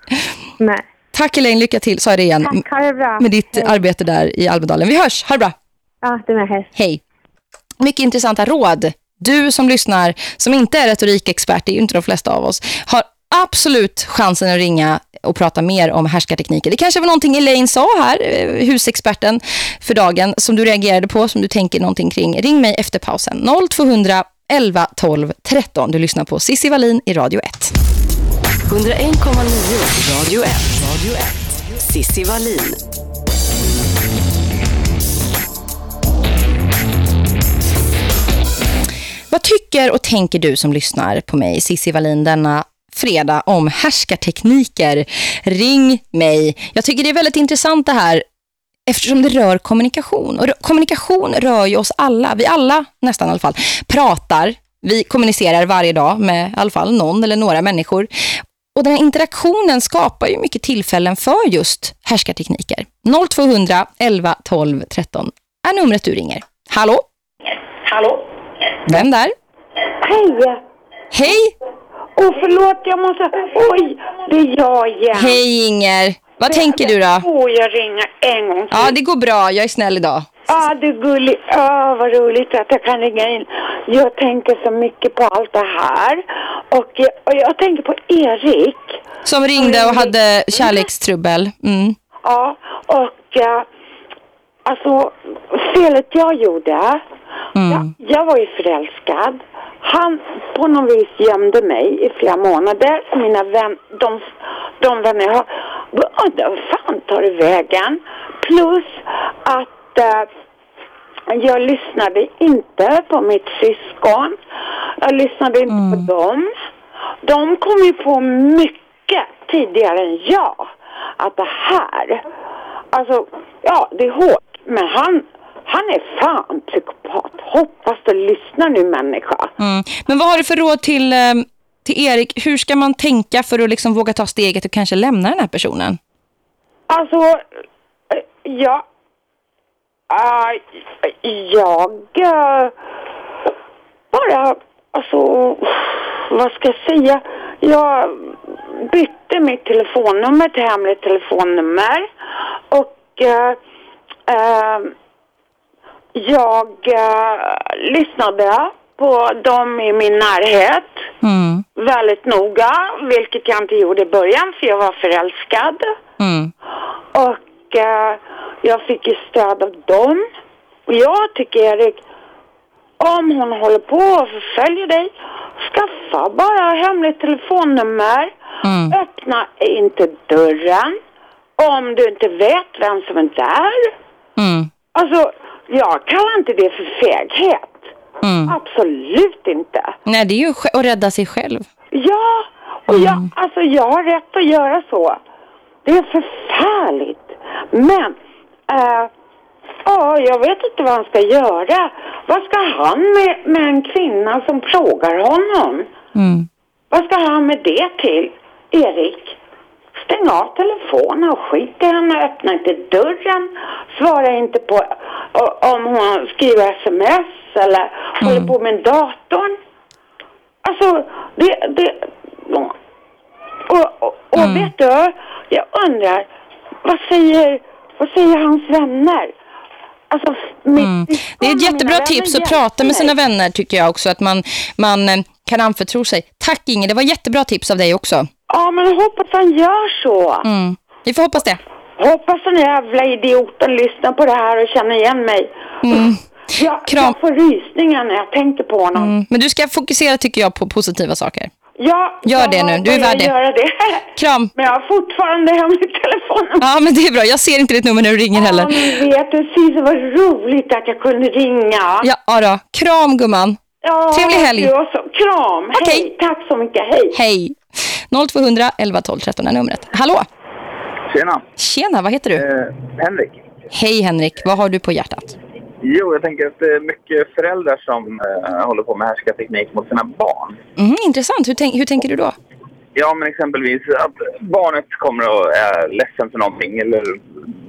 [SPEAKER 11] Nej.
[SPEAKER 2] Tack Elaine, lycka till. Sa jag det igen.
[SPEAKER 11] Tack.
[SPEAKER 2] Med ditt
[SPEAKER 11] Hej.
[SPEAKER 2] arbete där i Almedalen. Vi hörs, ha det bra.
[SPEAKER 11] Ja, det med. Hej.
[SPEAKER 2] Hej. Mycket intressanta råd. Du som lyssnar, som inte är retorikexpert, det är ju inte de flesta av oss, har absolut chansen att ringa och prata mer om härskartekniker. Det kanske var någonting Elaine sa här, eh, husexperten för dagen, som du reagerade på, som du tänker någonting kring. Ring mig efter pausen. 0200 11 12 13. Du lyssnar på Sissi Wallin i Radio 1.
[SPEAKER 1] 101,9 Radio 1. Radio 1. Sissi Wallin.
[SPEAKER 2] Vad tycker och tänker du som lyssnar på mig, Sissi Wallin, denna fredag om härskartekniker? Ring mig. Jag tycker det är väldigt intressant det här eftersom det rör kommunikation. Och kommunikation rör ju oss alla. Vi alla, nästan i alla fall, pratar. Vi kommunicerar varje dag med i alla fall någon eller några människor. Och den här interaktionen skapar ju mycket tillfällen för just härskartekniker. 0200 11 12 13 är numret du ringer. Hallå?
[SPEAKER 15] Hallå?
[SPEAKER 2] Vem där?
[SPEAKER 15] Hej!
[SPEAKER 2] Hej!
[SPEAKER 15] Åh, förlåt, jag måste... Oj, det är jag igen.
[SPEAKER 2] Hej Inger. Vad tänker du då?
[SPEAKER 15] Får jag ringa en gång till?
[SPEAKER 2] Ja, det går bra. Jag är snäll idag.
[SPEAKER 15] Ja, det är gulligt. Ja, vad roligt att jag kan ringa in. Jag tänker så mycket på allt det här. Och, eh, och jag tänker på Erik.
[SPEAKER 2] Som ringde och hade kärlekstrubbel. Mm.
[SPEAKER 15] Ja, och eh, alltså felet jag gjorde.
[SPEAKER 2] Mm.
[SPEAKER 15] Jag var ju förälskad. Han på något vis gömde mig i flera månader. Mina vän, de, de vänner jag har, vad fan tar det vägen? Plus att eh, jag lyssnade inte på mitt syskon. Jag lyssnade inte på dem. De kom ju på mycket tidigare än jag. Att det här, alltså, ja det är hårt. Men han, han är fan psykopat. Hoppas du lyssnar nu människa.
[SPEAKER 2] Mm. Men vad har du för råd till, eh, till Erik? Hur ska man tänka för att liksom våga ta steget och kanske lämna den här personen?
[SPEAKER 15] Alltså, eh, ja. Uh, jag uh, bara, alltså, vad ska jag säga? Jag bytte mitt telefonnummer till hemligt telefonnummer och uh, uh, jag uh, lyssnade på dem i min närhet
[SPEAKER 2] Mm.
[SPEAKER 15] väldigt noga, vilket jag inte gjorde i början för jag var förälskad.
[SPEAKER 2] Mm.
[SPEAKER 15] Och eh, jag fick ju stöd av dem. Och jag tycker Erik, om hon håller på och förföljer dig, skaffa bara hemligt telefonnummer.
[SPEAKER 2] Mm.
[SPEAKER 15] Öppna inte dörren om du inte vet vem som är där.
[SPEAKER 2] Mm.
[SPEAKER 15] Alltså, jag kallar inte det för feghet.
[SPEAKER 2] Mm.
[SPEAKER 15] Absolut inte.
[SPEAKER 2] Nej, det är ju att rädda sig själv.
[SPEAKER 15] Ja, och jag, alltså jag har rätt att göra så. Det är förfärligt. Men, eh, ja, jag vet inte vad han ska göra. Vad ska han med, med en kvinna som plågar honom?
[SPEAKER 2] Mm.
[SPEAKER 15] Vad ska han med det till, Erik? Stäng av telefonen och skit i henne, öppna inte dörren, svara inte på om hon skriver sms eller håller på med datorn. Alltså, det... det och och, och vet du, jag undrar, vad säger, vad säger hans vänner? Alltså,
[SPEAKER 2] Mm. Det är ett jättebra tips att prata med sina vänner tycker jag också. Att man, man eh, kan anförtro sig. Tack Inge, det var jättebra tips av dig också.
[SPEAKER 15] Ja, men hoppas han gör så.
[SPEAKER 2] Mm. Vi får hoppas det.
[SPEAKER 15] Hoppas den jävla idioten lyssnar på det här och känner igen mig.
[SPEAKER 2] Mm.
[SPEAKER 15] Jag, jag får rysningar när jag tänker på honom.
[SPEAKER 2] Mm. Men du ska fokusera tycker jag på positiva saker.
[SPEAKER 15] Ja,
[SPEAKER 2] Gör
[SPEAKER 15] jag
[SPEAKER 2] det nu, du är värd det. Kram.
[SPEAKER 15] Men jag har fortfarande hemlig telefon.
[SPEAKER 2] Ja, men det är bra. Jag ser inte ditt nummer när du ringer
[SPEAKER 15] Ja,
[SPEAKER 2] heller.
[SPEAKER 15] men vet du, Cissi, vad roligt att jag kunde ringa.
[SPEAKER 2] Ja, ja då. Kram gumman.
[SPEAKER 15] Ja,
[SPEAKER 2] Trevlig helg.
[SPEAKER 15] Du också. Kram. Hej. Tack så mycket. Hej.
[SPEAKER 2] Hej. 0200 11 12 13 är numret. Hallå.
[SPEAKER 18] Tjena.
[SPEAKER 2] Tjena, vad heter du?
[SPEAKER 18] Henrik.
[SPEAKER 2] Hej Henrik, vad har du på hjärtat?
[SPEAKER 18] Jo, jag tänker att det är mycket föräldrar som eh, håller på med härskarteknik mot sina barn.
[SPEAKER 2] Mm, intressant. Hur, tänk, hur tänker du då?
[SPEAKER 18] Ja, men exempelvis att barnet kommer och är ledsen för någonting eller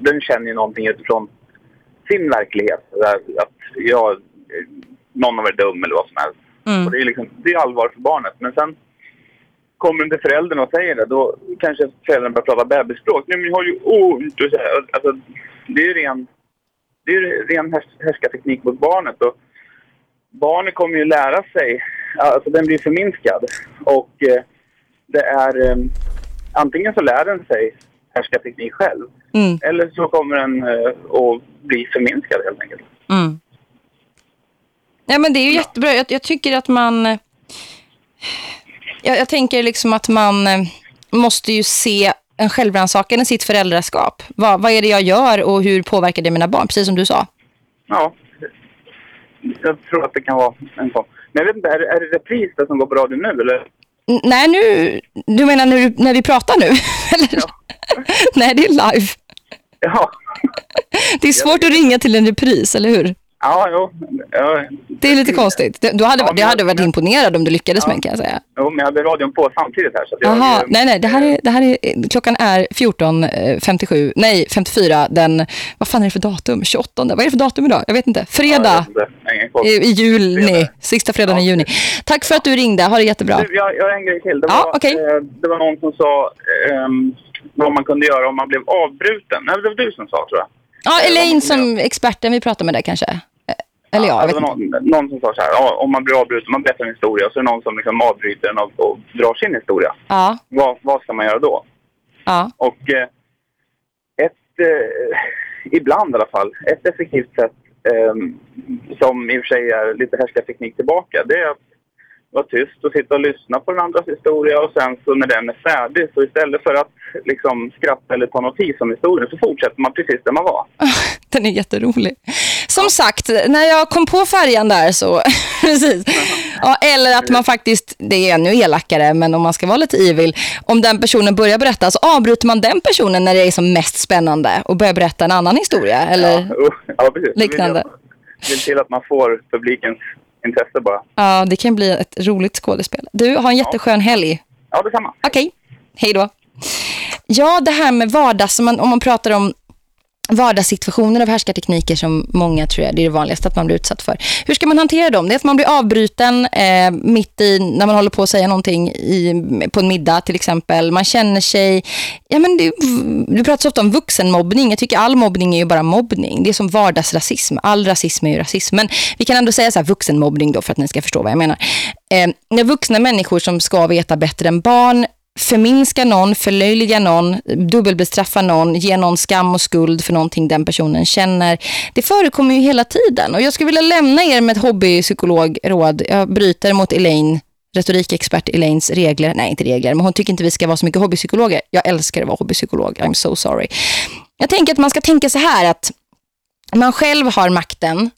[SPEAKER 18] den känner ju någonting utifrån sin verklighet. Att jag, någon er är dum eller vad som helst.
[SPEAKER 2] Mm.
[SPEAKER 18] Och det är liksom, det är allvar för barnet. Men sen kommer inte föräldern och säger det, då kanske föräldern börjar prata bebisspråk. Nej, men har ju ont. och så här. Alltså, det är ren, det är ren härs härskarteknik mot barnet. Och barnet kommer ju lära sig, alltså den blir förminskad. Och eh, det är, eh, antingen så lär den sig härskarteknik själv.
[SPEAKER 2] Mm.
[SPEAKER 18] Eller så kommer den eh, att bli förminskad helt enkelt.
[SPEAKER 2] Mm. Ja, men det är ju jättebra. Jag, jag tycker att man... Jag, jag tänker liksom att man eh, måste ju se en självrannsakan i sitt föräldraskap. Vad, vad är det jag gör och hur påverkar det mina barn? Precis som du sa.
[SPEAKER 18] Ja, jag tror att det kan vara en sån. Men jag vet inte, är, är det repris det som går radio nu eller?
[SPEAKER 2] N- nej, nu... Du menar nu, när vi pratar nu? Eller? nej, det är live.
[SPEAKER 18] Ja.
[SPEAKER 2] Det är svårt att ringa till en repris, eller hur?
[SPEAKER 18] Ja, jo. Ja,
[SPEAKER 2] Det är lite konstigt. Du hade,
[SPEAKER 18] Ja,
[SPEAKER 2] det hade varit imponerad om du lyckades med kan jag säga.
[SPEAKER 18] jo, men jag hade radion på samtidigt här. Så jag,
[SPEAKER 2] Jaha, nej, nej, det här är, det här är, klockan är 14.57, nej 54, den, vad fan är det för datum? 28, vad är det för datum idag? Jag vet inte, fredag
[SPEAKER 18] Jag vet inte.
[SPEAKER 2] I, i juni, sista fredagen i juni. Tack för att du ringde, ha det jättebra.
[SPEAKER 18] Du, jag, jag har en grej till. Det var,
[SPEAKER 2] Ja, okej.
[SPEAKER 18] eh, det var någon som sa ehm, vad man kunde göra om man blev avbruten. Nej, det var du som sa tror jag.
[SPEAKER 2] Ja, Elaine som experten, vi pratar med dig kanske. Eh, Eller ja, inte.
[SPEAKER 18] någon, någon som sa så här, ja, om man blir avbruten, man berättar en historia, så är det någon som liksom avbryter den och, och drar sin historia.
[SPEAKER 2] Ja,
[SPEAKER 18] Vad, vad ska man göra då?
[SPEAKER 2] ja.
[SPEAKER 18] Och eh, ett, eh, ibland i alla fall, ett effektivt sätt eh, som i och för sig är lite härskarteknik tillbaka, det är att vara tyst och sitta och lyssna på den andras historia och sen så när den är färdig så istället för att liksom skratta eller ta notis om historien så fortsätter man precis där man var.
[SPEAKER 2] Den är jätterolig. Som sagt, när jag kom på färjan där så... precis. Ja, eller att man faktiskt, det är ännu elakare, men om man ska vara lite evil, om den personen börjar berätta så avbryter man den personen när det är som mest spännande och börjar berätta en annan historia. Eller
[SPEAKER 5] Oh, Ja, precis.
[SPEAKER 2] liknande.
[SPEAKER 5] Det vill till att man får publikens intresse bara.
[SPEAKER 2] Ja, det kan bli ett roligt skådespel. Du, har en jätteskön helg.
[SPEAKER 5] Ja, detsamma.
[SPEAKER 2] Okej, hej då. Ja, det här med vardags, om man, om man pratar om vardagssituationer av härskartekniker som många tror jag det är det vanligaste att man blir utsatt för. Hur ska man hantera dem? Det är att man blir avbruten eh, mitt i när man håller på att säga någonting i, på en middag till exempel. Man känner sig, ja men det, du pratar så ofta om vuxenmobbning. Jag tycker all mobbning är ju bara mobbning. Det är som vardagsrasism. All rasism är ju rasism. Men vi kan ändå säga så här vuxenmobbning då för att ni ska förstå vad jag menar. Eh, när vuxna människor som ska veta bättre än barn förminska någon, förlöjliga någon, dubbelbestraffa någon, ge någon skam och skuld för någonting den personen känner. Det förekommer ju hela tiden. Och jag skulle vilja lämna er med ett hobbypsykologråd. Jag bryter mot Elaine, retorikexpert Elaines regler. Nej, inte regler, men hon tycker inte vi ska vara så mycket hobbypsykologer. Jag älskar att vara hobbypsykolog. I'm so sorry. Jag tänker att man ska tänka så här att man själv har makten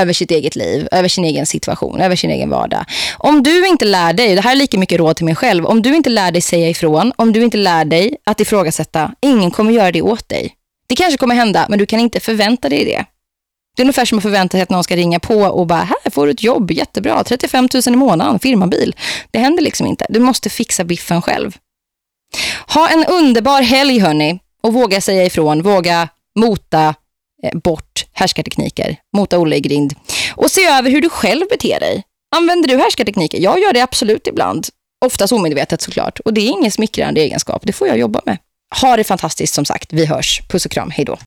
[SPEAKER 2] över sitt eget liv, över sin egen situation, över sin egen vardag. Om du inte lär dig, det här är lika mycket råd till mig själv, om du inte lär dig säga ifrån, om du inte lär dig att ifrågasätta, ingen kommer göra det åt dig. Det kanske kommer hända, men du kan inte förvänta dig det. Det är ungefär som att förvänta sig att någon ska ringa på och bara, här får du ett jobb, jättebra, 35 000 i månaden, firmabil. Det händer liksom inte. Du måste fixa biffen själv. Ha en underbar helg hörni och våga säga ifrån, våga mota Eh, bort härskartekniker, mota Olle i grind. Och se över hur du själv beter dig. Använder du härskartekniker? Jag gör det absolut ibland. Oftast omedvetet såklart. Och det är ingen smickrande egenskap. Det får jag jobba med. Ha det fantastiskt som sagt. Vi hörs. Puss och kram. Hej då.